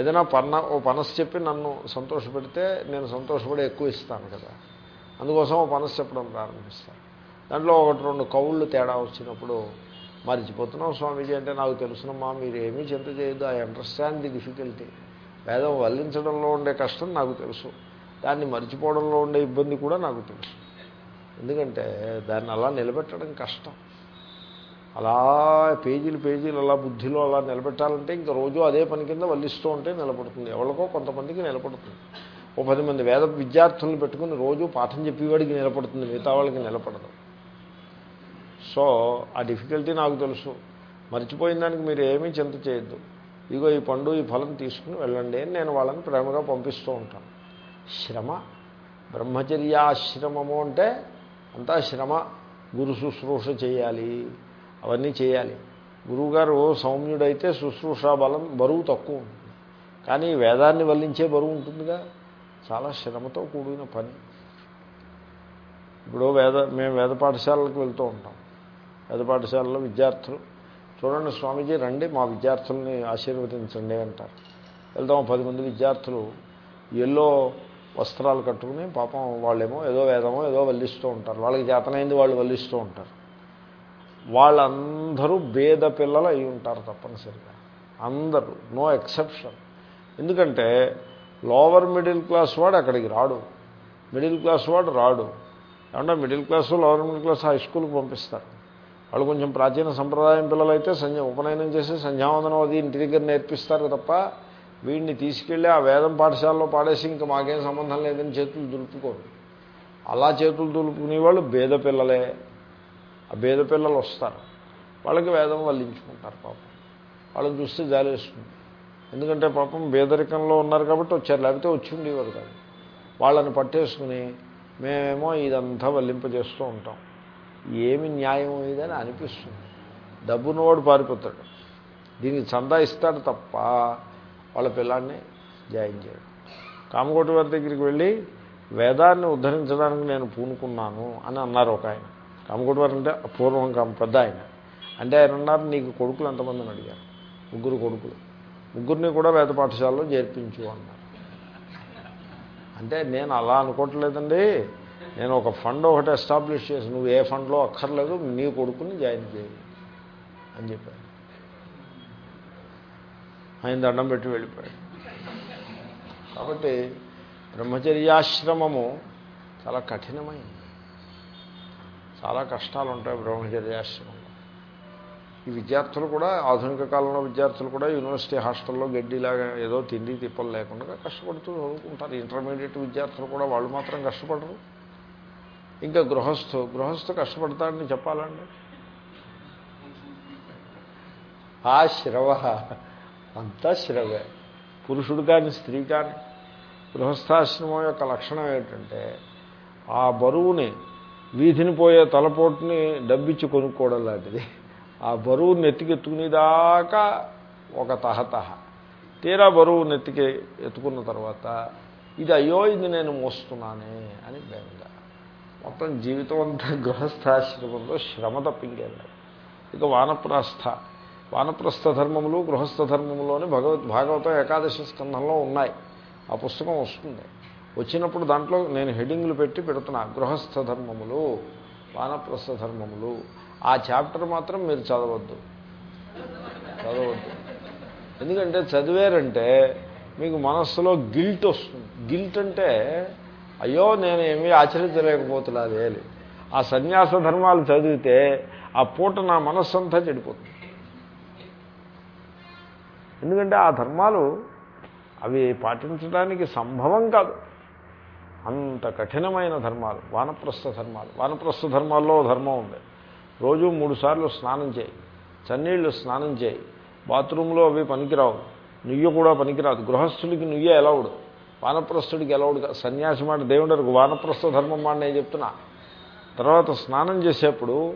ఏదైనా పన్న ఓ పనస్ చెప్పి నన్ను సంతోషపెడితే నేను సంతోషపడి ఎక్కువ ఇస్తాను కదా. అందుకోసం ఓ పనస్ చెప్పడం ప్రారంభిస్తాను దాంట్లో ఒకటి రెండు కౌళ్ళు తేడా వచ్చినప్పుడు మరిచిపోతున్నాం స్వామీజీ అంటే నాకు తెలుసునమ్మా మీరు ఏమీ చింత చేయొద్దు. ఐ అండర్స్టాండ్ ది డిఫికల్టీ వేదం వల్లించడంలో ఉండే కష్టం నాకు తెలుసు. దాన్ని మర్చిపోవడంలో ఉండే ఇబ్బంది కూడా నాకు తెలుసు. ఎందుకంటే దాన్ని అలా నిలబెట్టడం కష్టం. అలా పేజీలు పేజీలు అలా బుద్ధిలో అలా నిలబెట్టాలంటే ఇంకా రోజు అదే పని కింద వల్లిస్తూ ఉంటే నిలబడుతుంది. ఎవరికో కొంతమందికి నిలబడుతుంది. ఓ పది మంది వేద విద్యార్థులను పెట్టుకుని రోజు పాఠం చెప్పేవాడికి నిలబడుతుంది. మిగతా వాళ్ళకి నిలబడదు. సో ఆ డిఫికల్టీ నాకు తెలుసు. మర్చిపోయిన దానికి మీరు ఏమీ చింత చేయొద్దు. ఇగో ఈ పండు ఈ ఫలం తీసుకుని వెళ్ళండి అని నేను వాళ్ళని ప్రేమగా పంపిస్తూ ఉంటాను. శ్రమ. బ్రహ్మచర్యాశ్రమము అంటే అంతా శ్రమ. గురు శుశ్రూష చేయాలి. అవన్నీ చేయాలి. గురువుగారు సౌమ్యుడైతే శుశ్రూషా బలం బరువు తక్కువ ఉంటుంది. కానీ వేదాన్ని వల్లించే బరువు ఉంటుందిగా. చాలా శ్రమతో కూడిన పని. ఇప్పుడు వేద మేము వేద పాఠశాలకు వెళ్తూ ఉంటాం. పెద్ద పాఠశాలలో విద్యార్థులు. చూడండి స్వామీజీ రండి మా విద్యార్థుల్ని ఆశీర్వదించండి అంటారు. వెళ్తాం పది మంది విద్యార్థులు ఎల్లో వస్త్రాలు కట్టుకుని పాపం వాళ్ళేమో ఏదో వేదమో ఏదో వల్లిస్తూ ఉంటారు. వాళ్ళకి చేతనైంది వాళ్ళు వల్లిస్తూ ఉంటారు. వాళ్ళందరూ భేద పిల్లలు అయి ఉంటారు తప్పనిసరిగా. అందరూ నో ఎక్సెప్షన్. ఎందుకంటే లోవర్ మిడిల్ క్లాస్ వాడు అక్కడికి రాడు. మిడిల్ క్లాస్ వాడు రాడు. ఏమంటే middle class lower middle class high స్కూల్కి పంపిస్తారు. వాళ్ళు కొంచెం ప్రాచీన సంప్రదాయం పిల్లలైతే సంధ్య ఉపనయనం చేసి సంధ్యావందనం అది ఇంటి దగ్గర నేర్పిస్తారు తప్ప వీడిని తీసుకెళ్ళి ఆ వేదం పాఠశాలలో పాడేసి ఇంకా మాకేం సంబంధం లేదని చేతులు దులుపుకోరు. అలా చేతులు దులుపుకునే వాళ్ళు బేద పిల్లలే. ఆ బేద పిల్లలు వస్తారు. వాళ్ళకి వేదం వల్లించుకుంటారు పాపం. వాళ్ళని చూస్తే జాలేస్తుంది. ఎందుకంటే పాపం బేదరికంలో ఉన్నారు కాబట్టి వచ్చారు. లేకపోతే వచ్చి ఉండేవారు కాదు. వాళ్ళని పట్టేసుకుని మేమేమో ఇదంతా వల్లింపజేస్తూ ఉంటాం. ఏమి న్యాయం ఇదని అనిపిస్తుంది. డబ్బున్నవాడు పారిపోతాడు. దీనికి చందా ఇస్తాడు తప్ప వాళ్ళ పిల్లాన్ని జాయిన్ చేయడు. కామకోటి వారి దగ్గరికి వెళ్ళి వేదాన్ని ఉద్ధరించడానికి నేను పూనుకున్నాను అని అన్నారు ఒక ఆయన. కామకోటి వారు అంటే పూర్వం కామ పెద్ద ఆయన. అంటే ఆయన అన్నారు నీకు కొడుకులు ఎంతమందిని అడిగారు. ముగ్గురు కొడుకులు. ముగ్గురిని కూడా వేద పాఠశాలలో చేర్పించు అన్నారు. అంటే నేను అలా అనుకోవట్లేదండి. నేను ఒక ఫండ్ ఒకటి ఎస్టాబ్లిష్ చేసి నువ్వు ఏ ఫండ్లో అక్కర్లేదు నీ కొడుకుని జాయిన్ చేయి అని చెప్పాను ఆయన దండం పెట్టి వెళ్ళిపోయాడు. కాబట్టి బ్రహ్మచర్యాశ్రమము చాలా కఠినమైంది చాలా కష్టాలు ఉంటాయి బ్రహ్మచర్యాశ్రమంలో ఈ విద్యార్థులు కూడా ఆధునిక కాలంలో విద్యార్థులు కూడా యూనివర్సిటీ హాస్టల్లో గడ్డిలాగా ఏదో తిండి తిప్పలు లేకుండా కష్టపడుతూ చదువుకుంటారు. ఇంటర్మీడియట్ విద్యార్థులు కూడా వాళ్ళు మాత్రం కష్టపడరు. ఇంకా గృహస్థు గృహస్థు కష్టపడతాడని చెప్పాలండి. ఆ శ్రవ అంతా శ్రవే. పురుషుడు కానీ స్త్రీ కానీ. గృహస్థాశ్రమం యొక్క లక్షణం ఏంటంటే ఆ బరువుని వీధిని పోయే తలపోటుని డబ్బిచ్చి కొనుక్కోవడం లాంటిది. ఆ బరువు నెత్తికెత్తుకునేదాకా ఒక తహతహ. తీరా బరువు నెత్తికి ఎత్తుకున్న తర్వాత ఇది అయ్యో ఇది నేను మోస్తున్నానే అని బెంగ. మొత్తం జీవితం అంతా గృహస్థాశ్రమంలో శ్రమ తప్పింగేది ఇక వానప్రస్థ. వానప్రస్థ ధర్మములు గృహస్థ ధర్మములోని భగవద్ భాగవతం ఏకాదశి స్కంధంలో ఉన్నాయి. ఆ పుస్తకం వస్తుంది. వచ్చినప్పుడు దాంట్లో నేను హెడింగ్లు పెట్టి పెడుతున్నా. గృహస్థ ధర్మములు వానప్రస్థ ధర్మములు. ఆ చాప్టర్ మాత్రం మీరు చదవద్దు. చదవద్దు. ఎందుకంటే చదివారంటే మీకు మనస్సులో గిల్ట్ వస్తుంది. గిల్ట్ అంటే అయ్యో నేను ఏమీ ఆచరించలేకపోతున్నదే ఆ సన్యాస ధర్మాలు చదివితే ఆ పూట నా మనస్సంతా చెడిపోతుంది. ఎందుకంటే ఆ ధర్మాలు అవి పాటించడానికి సంభవం కాదు. అంత కఠినమైన ధర్మాలు వానప్రస్థ ధర్మాలు. వానప్రస్థ ధర్మాల్లో ధర్మం ఉంది. రోజు మూడు సార్లు స్నానం చేయి. చన్నీళ్ళు స్నానం చేయి. బాత్రూంలో అవి పనికిరావు. నుయ్య కూడా పనికిరాదు. గృహస్థుడికి నుయ్య ఉండదు వానప్రస్థుడికి ఎలవుడు సన్యాసి మాట దేవుడు వానప్రస్థ ధర్మం మాట నేను చెప్తున్నా. తర్వాత స్నానం చేసేప్పుడు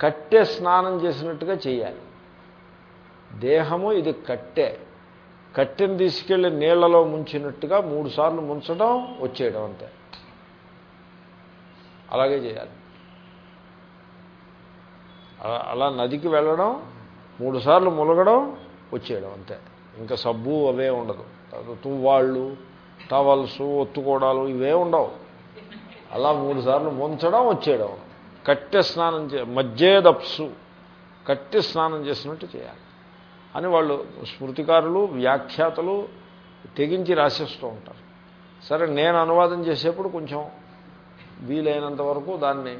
కట్టె స్నానం చేసినట్టుగా చేయాలి. దేహము ఇది కట్టె. కట్టెను తీసుకెళ్ళి నీళ్ళలో ముంచినట్టుగా మూడు సార్లు ముంచడం వచ్చేయడం అంతే. అలాగే చేయాలి. అలా నదికి వెళ్ళడం మూడుసార్లు ములగడం వచ్చేయడం అంతే. ఇంకా సబ్బు అవే ఉండదు. తువ్వాళ్ళు టవల్స్ ఒత్తుకోవడాలు ఇవే ఉండవు. అలా మూడు సార్లు ముంచడం వచ్చేయడం. కట్టె స్నానం చే మధ్యేదప్సు కట్టె స్నానం చేసినట్టు చేయాలి. అని వాళ్ళు స్మృతికారులు వ్యాఖ్యాతలు తెగించి రాసేస్తూ ఉంటారు. సరే నేను అనువాదం చేసేప్పుడు కొంచెం వీలైనంత వరకు దాన్ని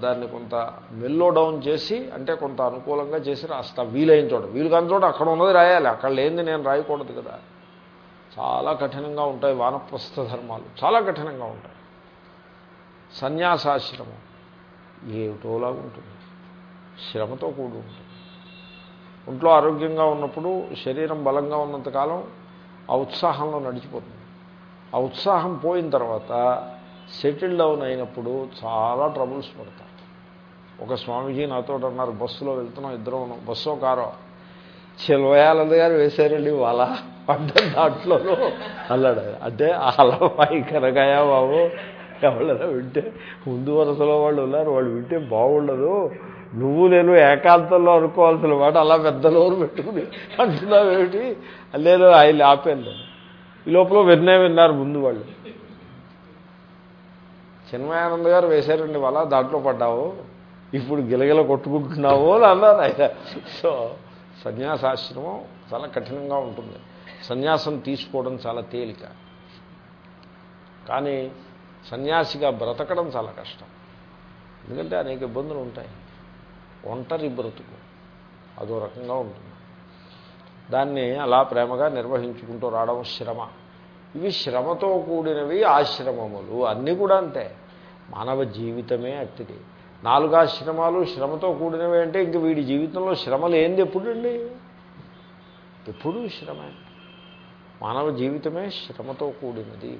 దాన్ని కొంత మెల్లో డౌన్ చేసి అంటే కొంత అనుకూలంగా చేసి రాస్తా. వీలైన చోట. వీలు కాని చోట అక్కడ ఉన్నది రాయాలి. అక్కడ లేనిది నేను రాయకూడదు కదా. చాలా కఠినంగా ఉంటాయి వానప్రస్థ ధర్మాలు. చాలా కఠినంగా ఉంటాయి. సన్యాసాశ్రమం ఏమిటోలాగా ఉంటుంది. శ్రమతో కూడి ఉంటుంది. ఒంట్లో ఆరోగ్యంగా ఉన్నప్పుడు శరీరం బలంగా ఉన్నంతకాలం ఆ ఉత్సాహంలో నడిచిపోతుంది. ఆ ఉత్సాహం పోయిన తర్వాత సెటిల్ డౌన్ అయినప్పుడు చాలా ట్రబుల్స్ పడతారు ఒక స్వామీజీ నాతో అన్నారు బస్సులో వెళ్తున్నాం ఇద్దరం బస్సో కారో? చిల్వయాలంద గారు వేశారండి వాళ్ళ అంటే దాంట్లోనూ అల్లాడు అంటే అలవాయి కనకాయ బాబు? ఎవరైనా వింటే ముందు వరుసలో వాళ్ళు ఉన్నారు. వాళ్ళు వింటే బాగుండదు. నువ్వు నేను ఏకాంతంలో అనుకోవాల్సిన మాట అలా పెద్ద నోరు పెట్టుకుని అంటున్నావేమిటి? లేదు ఆయన ఆపాను ఈ లోపల విన్నే విన్నారు ముందు వాళ్ళు. చిన్మయానంద గారు వేశారండి వాళ్ళ దాంట్లో పడ్డావు? ఇప్పుడు గిలగిల కొట్టుకుంటున్నావు? అని అన్నారు ఆయన. సో సన్యాసాశ్రమం చాలా కఠినంగా ఉంటుంది. సన్యాసం తీసుకోవడం చాలా తేలిక. కానీ సన్యాసిగా బ్రతకడం చాలా కష్టం. ఎందుకంటే అనేక ఇబ్బందులు ఉంటాయి. ఒంటరి బ్రతుకు. అదో రకంగా ఉంటుంది. దాన్ని అలా ప్రేమగా నిర్వహించుకుంటూ రావడం శ్రమ. ఇవి శ్రమతో కూడినవి ఆశ్రమములు. అన్నీ కూడా అంతే. మానవ జీవితమే అట్టిది నాలుగు ఆశ్రమాలు శ్రమతో కూడినవి అంటే ఇంక వీడి జీవితంలో శ్రమలు లేనిది ఎప్పుడండి? ఎప్పుడూ శ్రమే. మానవ జీవితమే శ్రమతో కూడినది.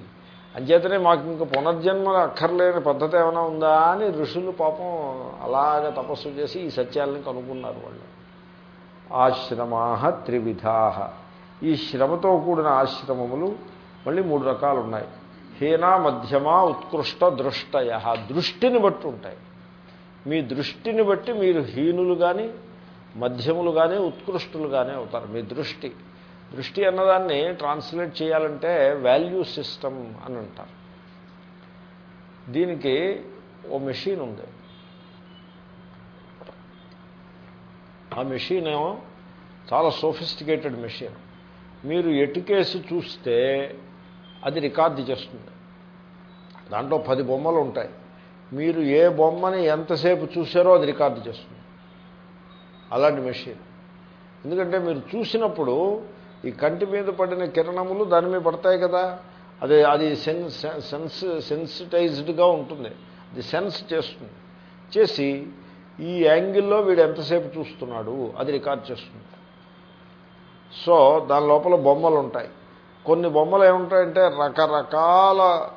అంచేతనే మాకు ఇంకా పునర్జన్మ అక్కర్లేని పద్ధతి ఏమైనా ఉందా అని ఋషులు పాపం అలాగ తపస్సు చేసి ఈ సత్యాలని కనుక్కున్నారు వాళ్ళు. ఆశ్రమా త్రివిధా ఈ శ్రమతో కూడిన ఆశ్రమములు మళ్ళీ మూడు రకాలు ఉన్నాయి హీన మధ్యమ ఉత్కృష్ట దృష్టయ. దృష్టిని బట్టి ఉంటాయి. మీ దృష్టిని బట్టి మీరు హీనులు కానీ మధ్యములు కానీ ఉత్కృష్టులు కానీ అవుతారు. మీ దృష్టి. దృష్టి అన్నదాన్ని ట్రాన్స్లేట్ చేయాలంటే వాల్యూ సిస్టమ్ అని అంటారు. దీనికి ఓ మెషిన్ ఉంది. ఆ మెషిన్ ఏమో చాలా సోఫిస్టికేటెడ్ మెషిన్. మీరు ఎటుకేసి చూస్తే అది రికార్డు చేస్తుంది. దాంట్లో పది బొమ్మలు ఉంటాయి. మీరు ఏ బొమ్మని ఎంతసేపు చూసారో అది రికార్డు చేస్తుంది. అలాంటి మెషిన్. ఎందుకంటే మీరు చూసినప్పుడు ఈ కంటి మీద పడిన కిరణములు దాని మీద పడతాయి కదా. అది అది సెన్స్ సెన్స్ సెన్సిటైజ్డ్గా ఉంటుంది. అది సెన్స్ చేస్తుంది. చేసి ఈ యాంగిల్లో వీడు ఎంతసేపు చూస్తున్నాడు అది రికార్డ్ చేస్తుంది. సో దాని లోపల బొమ్మలు ఉంటాయి. కొన్ని బొమ్మలు ఏముంటాయంటే రకరకాల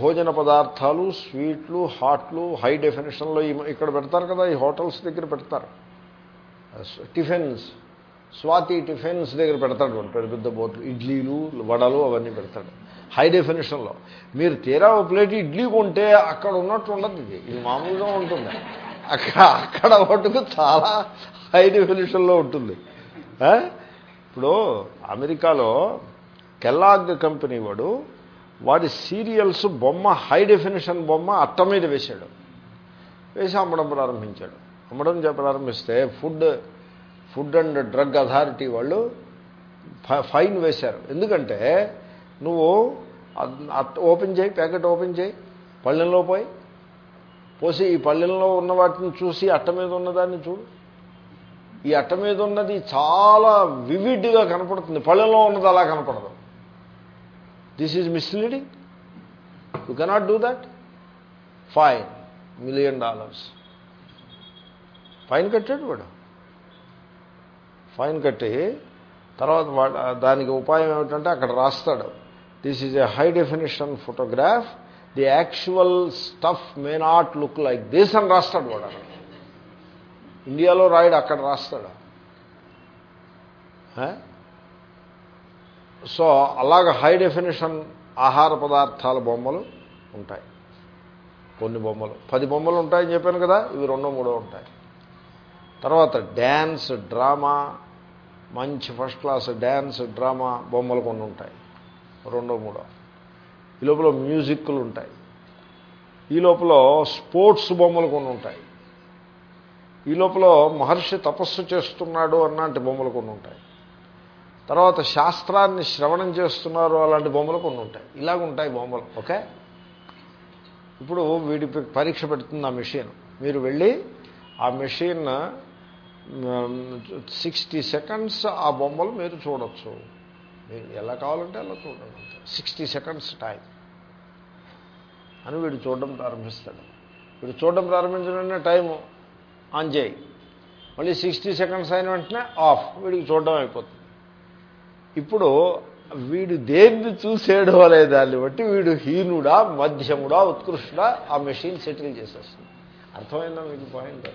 భోజన పదార్థాలు స్వీట్లు హాట్లు హై డెఫినేషన్లో ఇక్కడ పెడతారు కదా ఈ హోటల్స్ దగ్గర పెడతారు. టిఫిన్స్. స్వాతి టిఫిన్స్ దగ్గర పెడతాడు పెద్ద పెద్ద బోట్లు ఇడ్లీలు వడలు అవన్నీ పెడతాడు. హై డెఫినేషన్లో మీరు తీరా ఒక ప్లేట్ ఇడ్లీ కొంటే అక్కడ ఉన్నట్టు ఉండదు ఇది. ఇది మామూలుగా ఉంటుంది. అక్కడ అక్కడ మటుకు చాలా హై డెఫినేషన్లో ఉంటుంది. ఇప్పుడు అమెరికాలో కెల్లాగ్ కంపెనీ వాడు వాడి సీరియల్స్ బొమ్మ హై డెఫినేషన్ బొమ్మ అట్ట మీద వేశాడు. వేసి అమ్మడం ప్రారంభించాడు. అమ్మడం ప్రారంభిస్తే food food and drug authority వాళ్ళు ఫైన్ వేశారు. ఎందుకంటే నువ్వు ఓపెన్ చేయి ప్యాకెట్ ఓపెన్ చేయి పళ్ళెంలో పోయి పోసి ఈ పళ్ళెంలో ఉన్న వాటిని చూసి అట్ట మీద ఉన్నదాన్ని చూడు. ఈ అట్ట మీద ఉన్నది చాలా వివిడ్గా కనపడుతుంది. పళ్ళెంలో ఉన్నది అలా కనపడదు. This is misleading you cannot do that fine million dollars fine కట్టాడు వాడు. ఫైన్ కట్టి తర్వాత దానికి ఉపాయం ఏమిటంటే అక్కడ రాస్తాడు. This is a high definition photograph the actual stuff may not look like this అని రాస్తాడు వాడు అక్కడ. ఇండియాలో రాయడు అక్కడ రాస్తాడు. సో అలాగ హై డెఫినేషన్ ఆహార పదార్థాల బొమ్మలు ఉంటాయి. కొన్ని బొమ్మలు. పది బొమ్మలు ఉంటాయని చెప్పాను కదా ఇవి రెండో మూడో ఉంటాయి. తర్వాత డ్యాన్స్ డ్రామా మంచి ఫస్ట్ క్లాస్ డ్యాన్స్ డ్రామా బొమ్మలు కొన్ని ఉంటాయి. రెండో మూడో. ఈ లోపల మ్యూజిక్లు ఉంటాయి. ఈ లోపల స్పోర్ట్స్ బొమ్మలు కొన్ని ఉంటాయి. ఈ లోపల మహర్షి తపస్సు చేస్తున్నాడు అన్నటి బొమ్మలు కొన్ని ఉంటాయి. తర్వాత శాస్త్రాన్ని శ్రవణం చేస్తున్నారు అలాంటి బొమ్మలు కొన్ని ఉంటాయి. ఇలాగుంటాయి బొమ్మలు ఓకే? ఇప్పుడు వీడి పరీక్ష పెడుతుంది ఆ మెషిన్. మీరు వెళ్ళి ఆ మెషిన్ సిక్స్టీ సెకండ్స్ ఆ బొమ్మలు మీరు చూడొచ్చు. మీరు ఎలా కావాలంటే అలా చూడండి సిక్స్టీ సెకండ్స్ టైం అని వీడు చూడడం ప్రారంభిస్తాడు. వీడు చూడడం ప్రారంభించిన టైము ఆన్ చేయి. మళ్ళీ సిక్స్టీ సెకండ్స్ అయిన వెంటనే ఆఫ్ వీడికి చూడడం అయిపోతుంది. ఇప్పుడు వీడు దేన్ని చూసేడు అనే దాన్ని బట్టి వీడు హీనుడా మధ్యముడా ఉత్కృష్టుడా ఆ మెషిన్ సెటిల్ చేసేస్తుంది. అర్థమైందా మీకు పాయింట్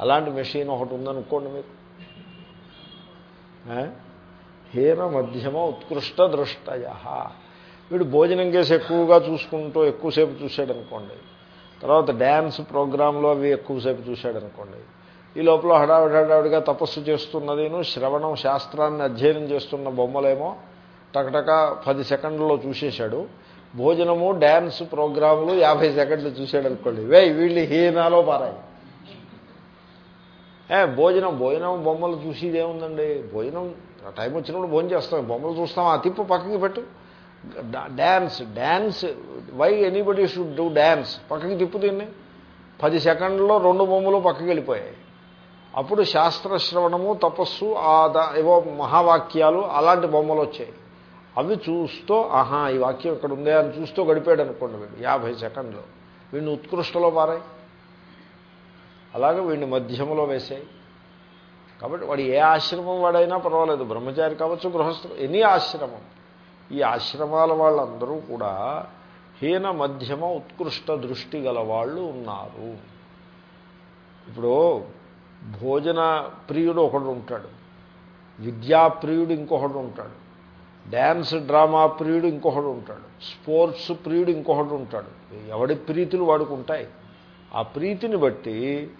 అలాంటి మెషిన్ ఒకటి ఉందనుకోండి మీకు. హీన మధ్యమ ఉత్కృష్ట దృష్టయ వీడు భోజనం కేసు ఎక్కువగా చూసుకుంటూ ఎక్కువసేపు చూశాడు అనుకోండి తర్వాత డ్యాన్స్ ప్రోగ్రాంలో అవి ఎక్కువసేపు చూశాడు అనుకోండి ఈ లోపల హడావిడి హడావిడిగా తపస్సు చేస్తున్నదిను శ్రవణం శాస్త్రాన్ని అధ్యయనం చేస్తున్న బొమ్మలేమో టకటక పది సెకండ్లలో చూసేశాడు. భోజనము డ్యాన్స్ ప్రోగ్రాములు యాభై సెకండ్లు చూశాడు అనుకోండి వే వీళ్ళు హీనాలో పారాయి. ఏ భోజనం భోజనం బొమ్మలు చూసేది ఏముందండి భోజనం టైం వచ్చినప్పుడు భోజనం చేస్తాం. బొమ్మలు చూస్తాం. ఆ తిప్పు పక్కకి పెట్టు. Dance dance why anybody should do dance పక్కకి తిప్పు దీన్ని. పది సెకండ్లో రెండు బొమ్మలు పక్కకి వెళ్ళిపోయాయి. అప్పుడు శాస్త్రశ్రవణము తపస్సు ఆ ఏవో మహావాక్యాలు అలాంటి బొమ్మలు వచ్చాయి. అవి చూస్తూ ఆహా ఈ వాక్యం ఇక్కడ ఉందే అని చూస్తూ గడిపాడు అనుకోండి వీడు యాభై సెకండ్లు. వీడిని ఉత్కృష్టలో పారాయి. అలాగే వీడిని మధ్యమలో వేసాయి. కాబట్టి వాడు ఏ ఆశ్రమం వాడైనా పర్వాలేదు. బ్రహ్మచారి కావచ్చు గృహస్థు ఎనీ ఆశ్రమం. ఈ ఆశ్రమాల వాళ్ళందరూ కూడా హీన మధ్యమ ఉత్కృష్ట దృష్టి గల వాళ్ళు ఉన్నారు. ఇప్పుడు భోజన ప్రియుడు ఒకడు ఉంటాడు. విద్యాప్రియుడు ఇంకొకడు ఉంటాడు. డ్యాన్స్ డ్రామా ప్రియుడు ఇంకొకడు ఉంటాడు. స్పోర్ట్స్ ప్రియుడు ఇంకొకడు ఉంటాడు. ఎవడి ప్రీతులు వాడుకుంటాయి ఆ ప్రీతిని బట్టి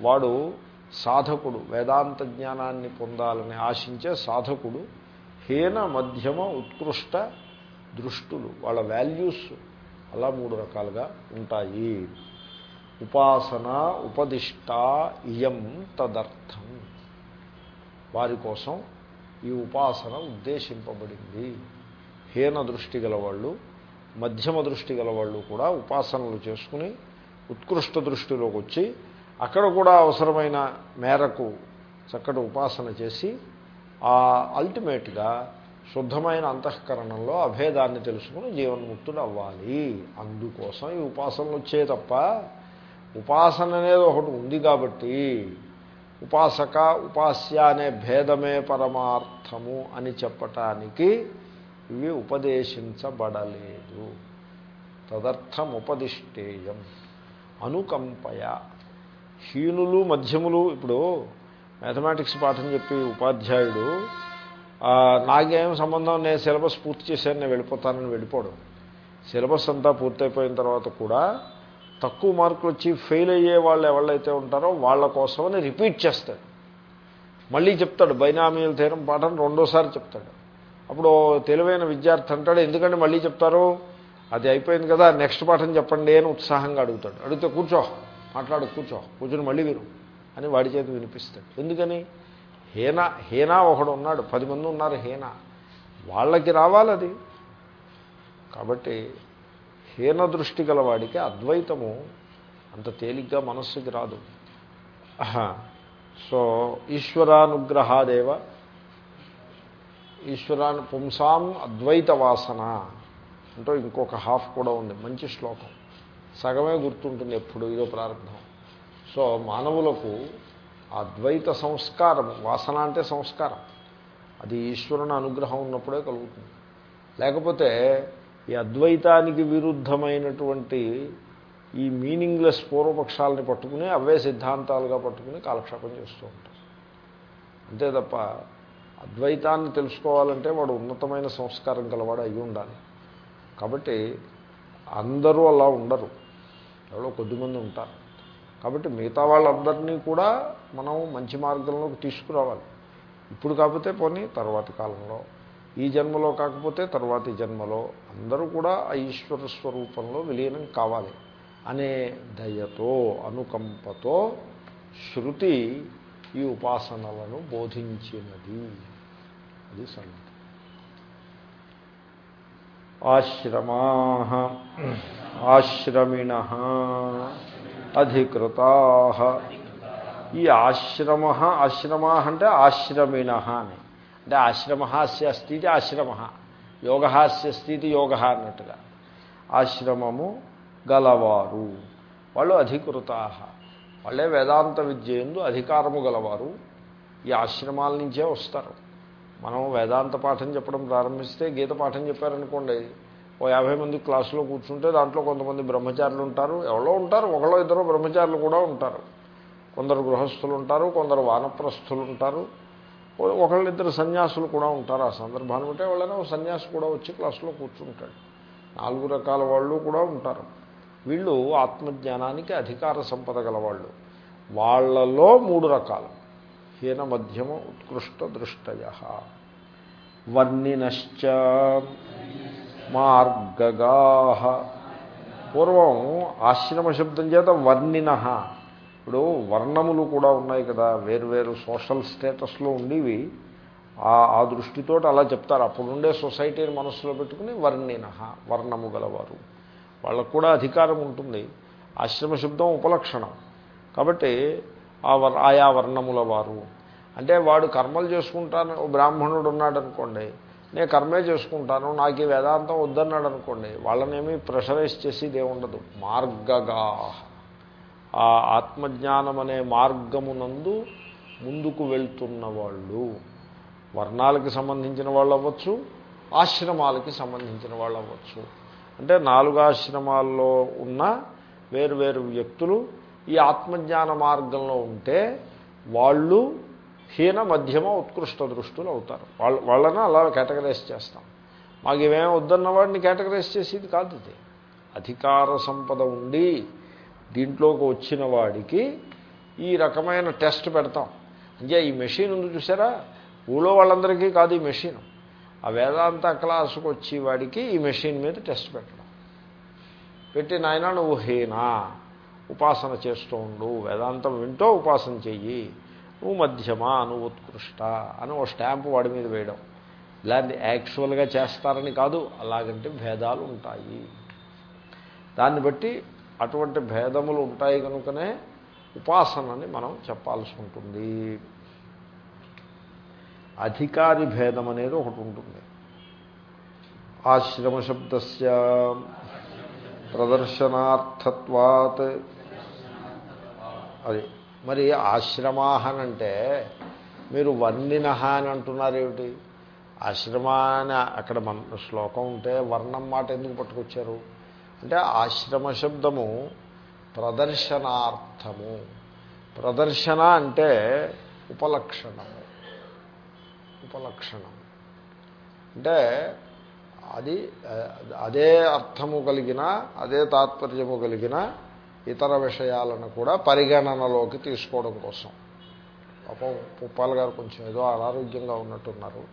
వాడు సాధకుడు వేదాంత జ్ఞానాన్ని పొందాలని ఆశించే సాధకుడు హీన మధ్యమ ఉత్కృష్ట దృష్టులు. వాళ్ళ వాల్యూస్ అలా మూడు రకాలుగా ఉంటాయి. ఉపాసన ఉపదిష్ట ఇయం తదర్థం. వారి కోసం ఈ ఉపాసన ఉద్దేశింపబడింది. హీన దృష్టి గలవాళ్ళు మధ్యమ దృష్టి గలవాళ్ళు కూడా ఉపాసనలు చేసుకుని ఉత్కృష్ట దృష్టిలోకి వచ్చి అక్కడ కూడా అవసరమైన మేరకు చక్కటి ఉపాసన చేసి ఆ అల్టిమేట్గా శుద్ధమైన అంతఃకరణంలో అభేదాన్ని తెలుసుకుని జీవన్ముక్తుడు అవ్వాలి. అందుకోసం ఈ ఉపాసనలు వచ్చే తప్ప ఉపాసన అనేది ఒకటి ఉంది కాబట్టి ఉపాసక ఉపాస్య అనే భేదమే పరమార్థము అని చెప్పటానికి ఇవి ఉపదేశించబడలేదు. తదర్థం ఉపదిష్టేయం అనుకంపయ. హీనులు మధ్యములు ఇప్పుడు మ్యాథమెటిక్స్ పాఠం చెప్పి ఉపాధ్యాయుడు నాకేం సంబంధం నేను సిలబస్ పూర్తి చేశాను నేను వెళ్ళిపోతానని వెళ్ళిపోవడం సిలబస్ అంతా పూర్తయిపోయిన తర్వాత కూడా తక్కువ మార్కులు వచ్చి ఫెయిల్ అయ్యే వాళ్ళు ఎవళ్ళైతే ఉంటారో వాళ్ళ కోసమని రిపీట్ చేస్తాడు. మళ్ళీ చెప్తాడు బైనామీల తీరం పాఠం రెండోసారి చెప్తాడు. అప్పుడు తెలివైన విద్యార్థి అంటాడు ఎందుకంటే మళ్ళీ చెప్తారు? అది అయిపోయింది కదా నెక్స్ట్ పాఠం చెప్పండి అని ఉత్సాహంగా అడుగుతాడు. అడిగితే కూర్చో. మాట్లాడు కూర్చో. కూర్చొని మళ్ళీ విను అని వాడి చేతి వినిపిస్తాడు. ఎందుకని? హేనా హేనా ఒకడు ఉన్నాడు. పది మంది ఉన్నారు హేన. వాళ్ళకి రావాలి అది కాబట్టి హీన దృష్టి గలవాడికి అద్వైతము అంత తేలిగ్గా మనస్సుకి రాదు. సో ఈశ్వరానుగ్రహాదేవ ఈశ్వరాను పుంసాం అద్వైత వాసన అంటూ ఇంకొక హాఫ్ కూడా ఉంది. మంచి శ్లోకం. సగమే గుర్తుంటుంది ఎప్పుడు ఇదో ప్రారంభం. సో మానవులకు అద్వైత సంస్కారం వాసన అంటే సంస్కారం. అది ఈశ్వరుని అనుగ్రహం ఉన్నప్పుడే కలుగుతుంది. లేకపోతే ఈ అద్వైతానికి విరుద్ధమైనటువంటి ఈ మీనింగ్లెస్ పూర్వపక్షాలని పట్టుకుని అవే సిద్ధాంతాలుగా పట్టుకుని కాలక్షేపం చేస్తూ ఉంటారు. అంతే తప్ప అద్వైతాన్ని తెలుసుకోవాలంటే వాడు ఉన్నతమైన సంస్కారం గలవాడు అయి ఉండాలి కాబట్టి అందరూ అలా ఉండరు. ఎవరో కొద్దిమంది ఉంటారు. కాబట్టి మిగతా వాళ్ళందరినీ కూడా మనం మంచి మార్గంలోకి తీసుకురావాలి. ఇప్పుడు కాకపోతే పోనీ తర్వాతి కాలంలో ఈ జన్మలో కాకపోతే తర్వాతి జన్మలో అందరూ కూడా ఆ ఈశ్వర స్వరూపంలో విలీనం కావాలి అనే దయతో అనుకంపతో శృతి ఈ ఉపాసనలను బోధించినది. అది సంగతి. ఆశ్రమా ఆశ్రమిణ అధికృతా. ఈ ఆశ్రమ ఆశ్రమ అంటే ఆశ్రమిణ అని. అంటే ఆశ్రమ స్థితి ఆశ్రమ. యోగహాస్య స్థితి యోగ అన్నట్టుగా. ఆశ్రమము గలవారు. వాళ్ళు అధికృతా. వాళ్ళే వేదాంత విద్య ఎందు అధికారము గలవారు. ఈ ఆశ్రమాల నుంచే వస్తారు. మనం వేదాంత పాఠం చెప్పడం ప్రారంభిస్తే గీత పాఠం చెప్పారనుకోండి ఓ యాభై మంది క్లాసులో కూర్చుంటే దాంట్లో కొంతమంది బ్రహ్మచారులు ఉంటారు ఎవరో ఉంటారు ఒకళ్ళో ఇద్దరు బ్రహ్మచారులు కూడా ఉంటారు. కొందరు గృహస్థులు ఉంటారు కొందరు వానప్రస్థులు ఉంటారు ఒకళ్ళిద్దరు సన్యాసులు కూడా ఉంటారు. ఆ సందర్భాన్ని ఉంటే వాళ్ళైనా ఒక సన్యాసి కూడా వచ్చి క్లాసులో కూర్చుంటాడు. నాలుగు రకాల వాళ్ళు కూడా ఉంటారు. వీళ్ళు ఆత్మజ్ఞానానికి అధికార సంపద గలవాళ్ళు. వాళ్ళలో మూడు రకాలు. హీన మధ్యమ ఉత్కృష్ట దృష్టయ వర్ణినశ్చ మార్గగా. పూర్వం ఆశ్రమ శబ్దం చేత వర్ణిన. ఇప్పుడు వర్ణములు కూడా ఉన్నాయి కదా వేరువేరు సోషల్ స్టేటస్లో ఉండేవి. ఆ దృష్టితో అలా చెప్తారు. అప్పుడుండే సొసైటీని మనస్సులో పెట్టుకుని వర్ణిన వర్ణము గలవారు. వాళ్ళకు కూడా అధికారం ఉంటుంది. ఆశ్రమ శబ్దం ఉపలక్షణం. కాబట్టి ఆ వర్ ఆయా వర్ణముల వారు. అంటే వాడు కర్మలు చేసుకుంటాను బ్రాహ్మణుడు ఉన్నాడు అనుకోండి నేను కర్మే చేసుకుంటాను నాకు ఈ వేదాంతం వద్దన్నాడు అనుకోండి వాళ్ళనేమి ప్రెషరైజ్ చేసేది ఏముండదు మార్గగా. ఆ ఆత్మజ్ఞానం అనే మార్గమునందు ముందుకు వెళ్తున్న వాళ్ళు. వర్ణాలకి సంబంధించిన వాళ్ళు అవ్వచ్చు ఆశ్రమాలకి సంబంధించిన వాళ్ళు అవ్వచ్చు. అంటే నాలుగు ఆశ్రమాల్లో ఉన్న వేరు వేరు వ్యక్తులు ఈ ఆత్మజ్ఞాన మార్గంలో ఉంటే వాళ్ళు హీన మధ్యమ ఉత్కృష్ట దృష్టులు అవుతారు. వాళ్ళ వాళ్ళని అలా కేటగరైజ్ చేస్తాం. మాకు ఇవేం వద్దన్న వాడిని కేటగరైజ్ చేసేది కాదు ఇది. అధికార సంపద ఉండి దీంట్లోకి వచ్చిన వాడికి ఈ రకమైన టెస్ట్ పెడతాం. అంటే ఈ మెషిన్ ఉంది చూసారా? ఊళ్ళో వాళ్ళందరికీ కాదు ఈ మెషిన్. ఆ వేదాంత క్లాసుకు వచ్చి వాడికి ఈ మెషిన్ మీద టెస్ట్ పెట్టడం. పెట్టి నాయన నువ్వు హీనా? ఉపాసన చేస్తూ ఉండు వేదాంతం వింటూ ఉపాసన చెయ్యి నువ్వు మధ్యమా నువ్వు ఉత్కృష్ట అని ఓ స్టాంపు వాడి మీద వేయడం. ఇలాంటి యాక్చువల్గా చేస్తారని కాదు అలాగంటే భేదాలు ఉంటాయి. దాన్ని బట్టి అటువంటి భేదములు ఉంటాయి కనుకనే ఉపాసనని మనం చెప్పాల్సి ఉంటుంది. అధికారి భేదం అనేది ఒకటి ఉంటుంది. ఆశ్రమశబ్దస్య ప్రదర్శనార్థత్వాత్ అది. మరి ఆశ్రమాహనంటే మీరు వర్ణినహ అని అంటున్నారు ఏమిటి ఆశ్రమాన అక్కడ మన శ్లోకం ఉంటే వర్ణం మాట ఎందుకు పట్టుకొచ్చారు? అంటే ఆశ్రమ శబ్దము ప్రదర్శనార్థము. ప్రదర్శన అంటే ఉపలక్షణము. ఉపలక్షణం అంటే అది అదే అర్థము కలిగిన అదే తాత్పర్యము కలిగిన ఇతర విషయాలను కూడా పరిగణనలోకి తీసుకోవడం కోసం. పాపం పుప్పాల గారు కొంచెం ఏదో అనారోగ్యంగా ఉన్నట్టున్నారు.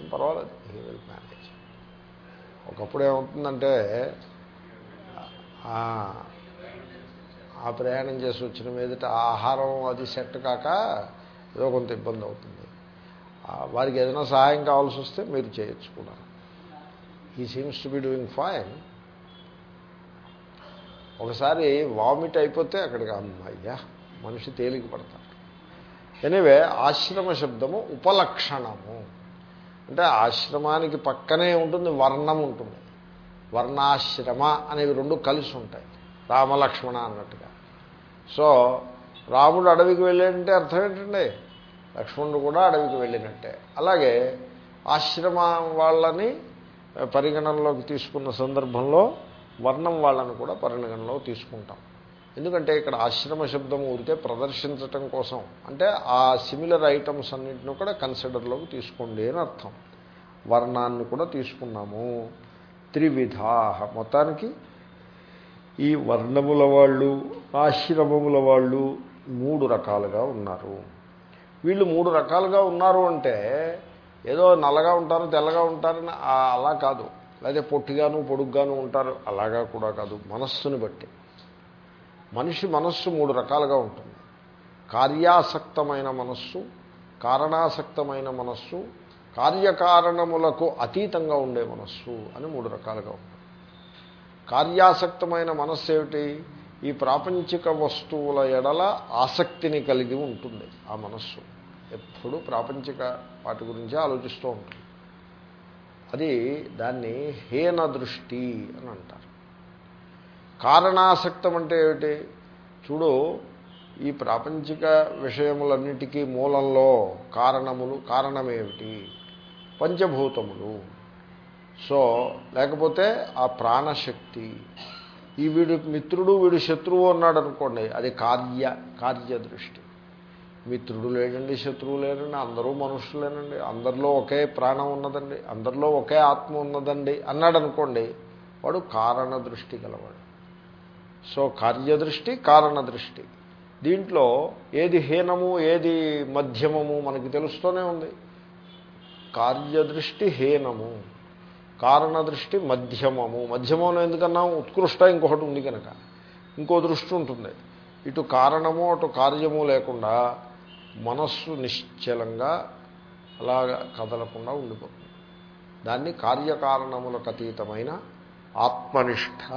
ఏం పర్వాలేదు హీ విల్ మేనేజ్ ఒకప్పుడు ఏమవుతుందంటే ఆ ప్రయాణం చేసి వచ్చిన మీదట ఆహారం అది సెట్ కాక ఏదో కొంత ఇబ్బంది అవుతుంది. వారికి ఏదైనా సహాయం కావాల్సి వస్తే మీరు చేయొచ్చు కూడా. ఈ seems to be doing fine ఒకసారి వామిట్ అయిపోతే అక్కడికి అమ్మయ్యా మనిషి తేలిక పడతారు ఎనివే ఆశ్రమ శబ్దము ఉపలక్షణము. అంటే ఆశ్రమానికి పక్కనే ఉంటుంది వర్ణం ఉంటుంది. వర్ణాశ్రమ అనేవి రెండు కలిసి ఉంటాయి రామలక్ష్మణ అన్నట్టుగా. సో రాముడు అడవికి వెళ్ళాడంటే అర్థం ఏంటండి? లక్ష్మణుడు కూడా అడవికి వెళ్ళినట్టే. అలాగే ఆశ్రమ వాళ్ళని పరిగణనలోకి తీసుకున్న సందర్భంలో వర్ణం వాళ్ళని కూడా పరిగణనలో తీసుకుంటాం. ఎందుకంటే ఇక్కడ ఆశ్రమ శబ్దం ఊరికే ప్రదర్శించటం కోసం. అంటే ఆ సిమిలర్ ఐటమ్స్ అన్నింటినీ కూడా కన్సిడర్లోకి తీసుకోండి అని అర్థం. వర్ణాన్ని కూడా తీసుకున్నాము. త్రివిధ. మొత్తానికి ఈ వర్ణముల వాళ్ళు ఆశ్రమముల వాళ్ళు మూడు రకాలుగా ఉన్నారు. వీళ్ళు మూడు రకాలుగా ఉన్నారు అంటే ఏదో నల్లగా ఉంటారు తెల్లగా ఉంటారని అలా కాదు. లేదా పొట్టిగాను పొడుగ్గాను ఉంటారు. అలాగా కూడా కాదు. మనస్సును బట్టి. మనిషి మనస్సు మూడు రకాలుగా ఉంటుంది. కార్యాసక్తమైన మనస్సు కారణాసక్తమైన మనస్సు కార్యకారణములకు అతీతంగా ఉండే మనస్సు అని మూడు రకాలుగా ఉంటుంది. కార్యాసక్తమైన మనస్సు ఏమిటి? ఈ ప్రాపంచిక వస్తువుల ఎడల ఆసక్తిని కలిగి ఉంటుంది ఆ మనస్సు. ఎప్పుడూ ప్రాపంచిక వాటి గురించి ఆలోచిస్తూ ఉంటుంది. అది దాన్ని హీన దృష్టి అని అంటారు. కారణాసక్తం అంటే ఏమిటి? చూడు ఈ ప్రాపంచిక విషయములన్నిటికీ మూలంలో కారణములు కారణమేమిటి? పంచభూతములు. సో లేకపోతే ఆ ప్రాణశక్తి. ఈ వీడు మిత్రుడు వీడు శత్రువు అన్నాడు అనుకోండి అది కార్య కార్యదృష్టి. మిత్రుడు లేడండి శత్రువు లేడండి అందరూ మనుషులేనండి అందరిలో ఒకే ప్రాణం ఉన్నదండి అందరిలో ఒకే ఆత్మ ఉన్నదండి అన్నాడు అనుకోండి వాడు కారణ దృష్టి గలవాడు. సో కార్యదృష్టి కారణ దృష్టి. దీంట్లో ఏది హీనము ఏది మధ్యమము మనకి తెలుస్తూనే ఉంది. కార్యదృష్టి హీనము కారణ దృష్టి మధ్యమము. మధ్యమం ఎందుకన్నా? ఉత్కృష్ట ఇంకొకటి ఉంది కనుక ఇంకో దృష్టి ఉంటుంది. ఇటు కారణము అటు కార్యము లేకుండా మనస్సు నిశ్చలంగా అలాగా కదలకుండా ఉండిపోతుంది. దాన్ని కార్యకారణములకు అతీతమైన ఆత్మనిష్ట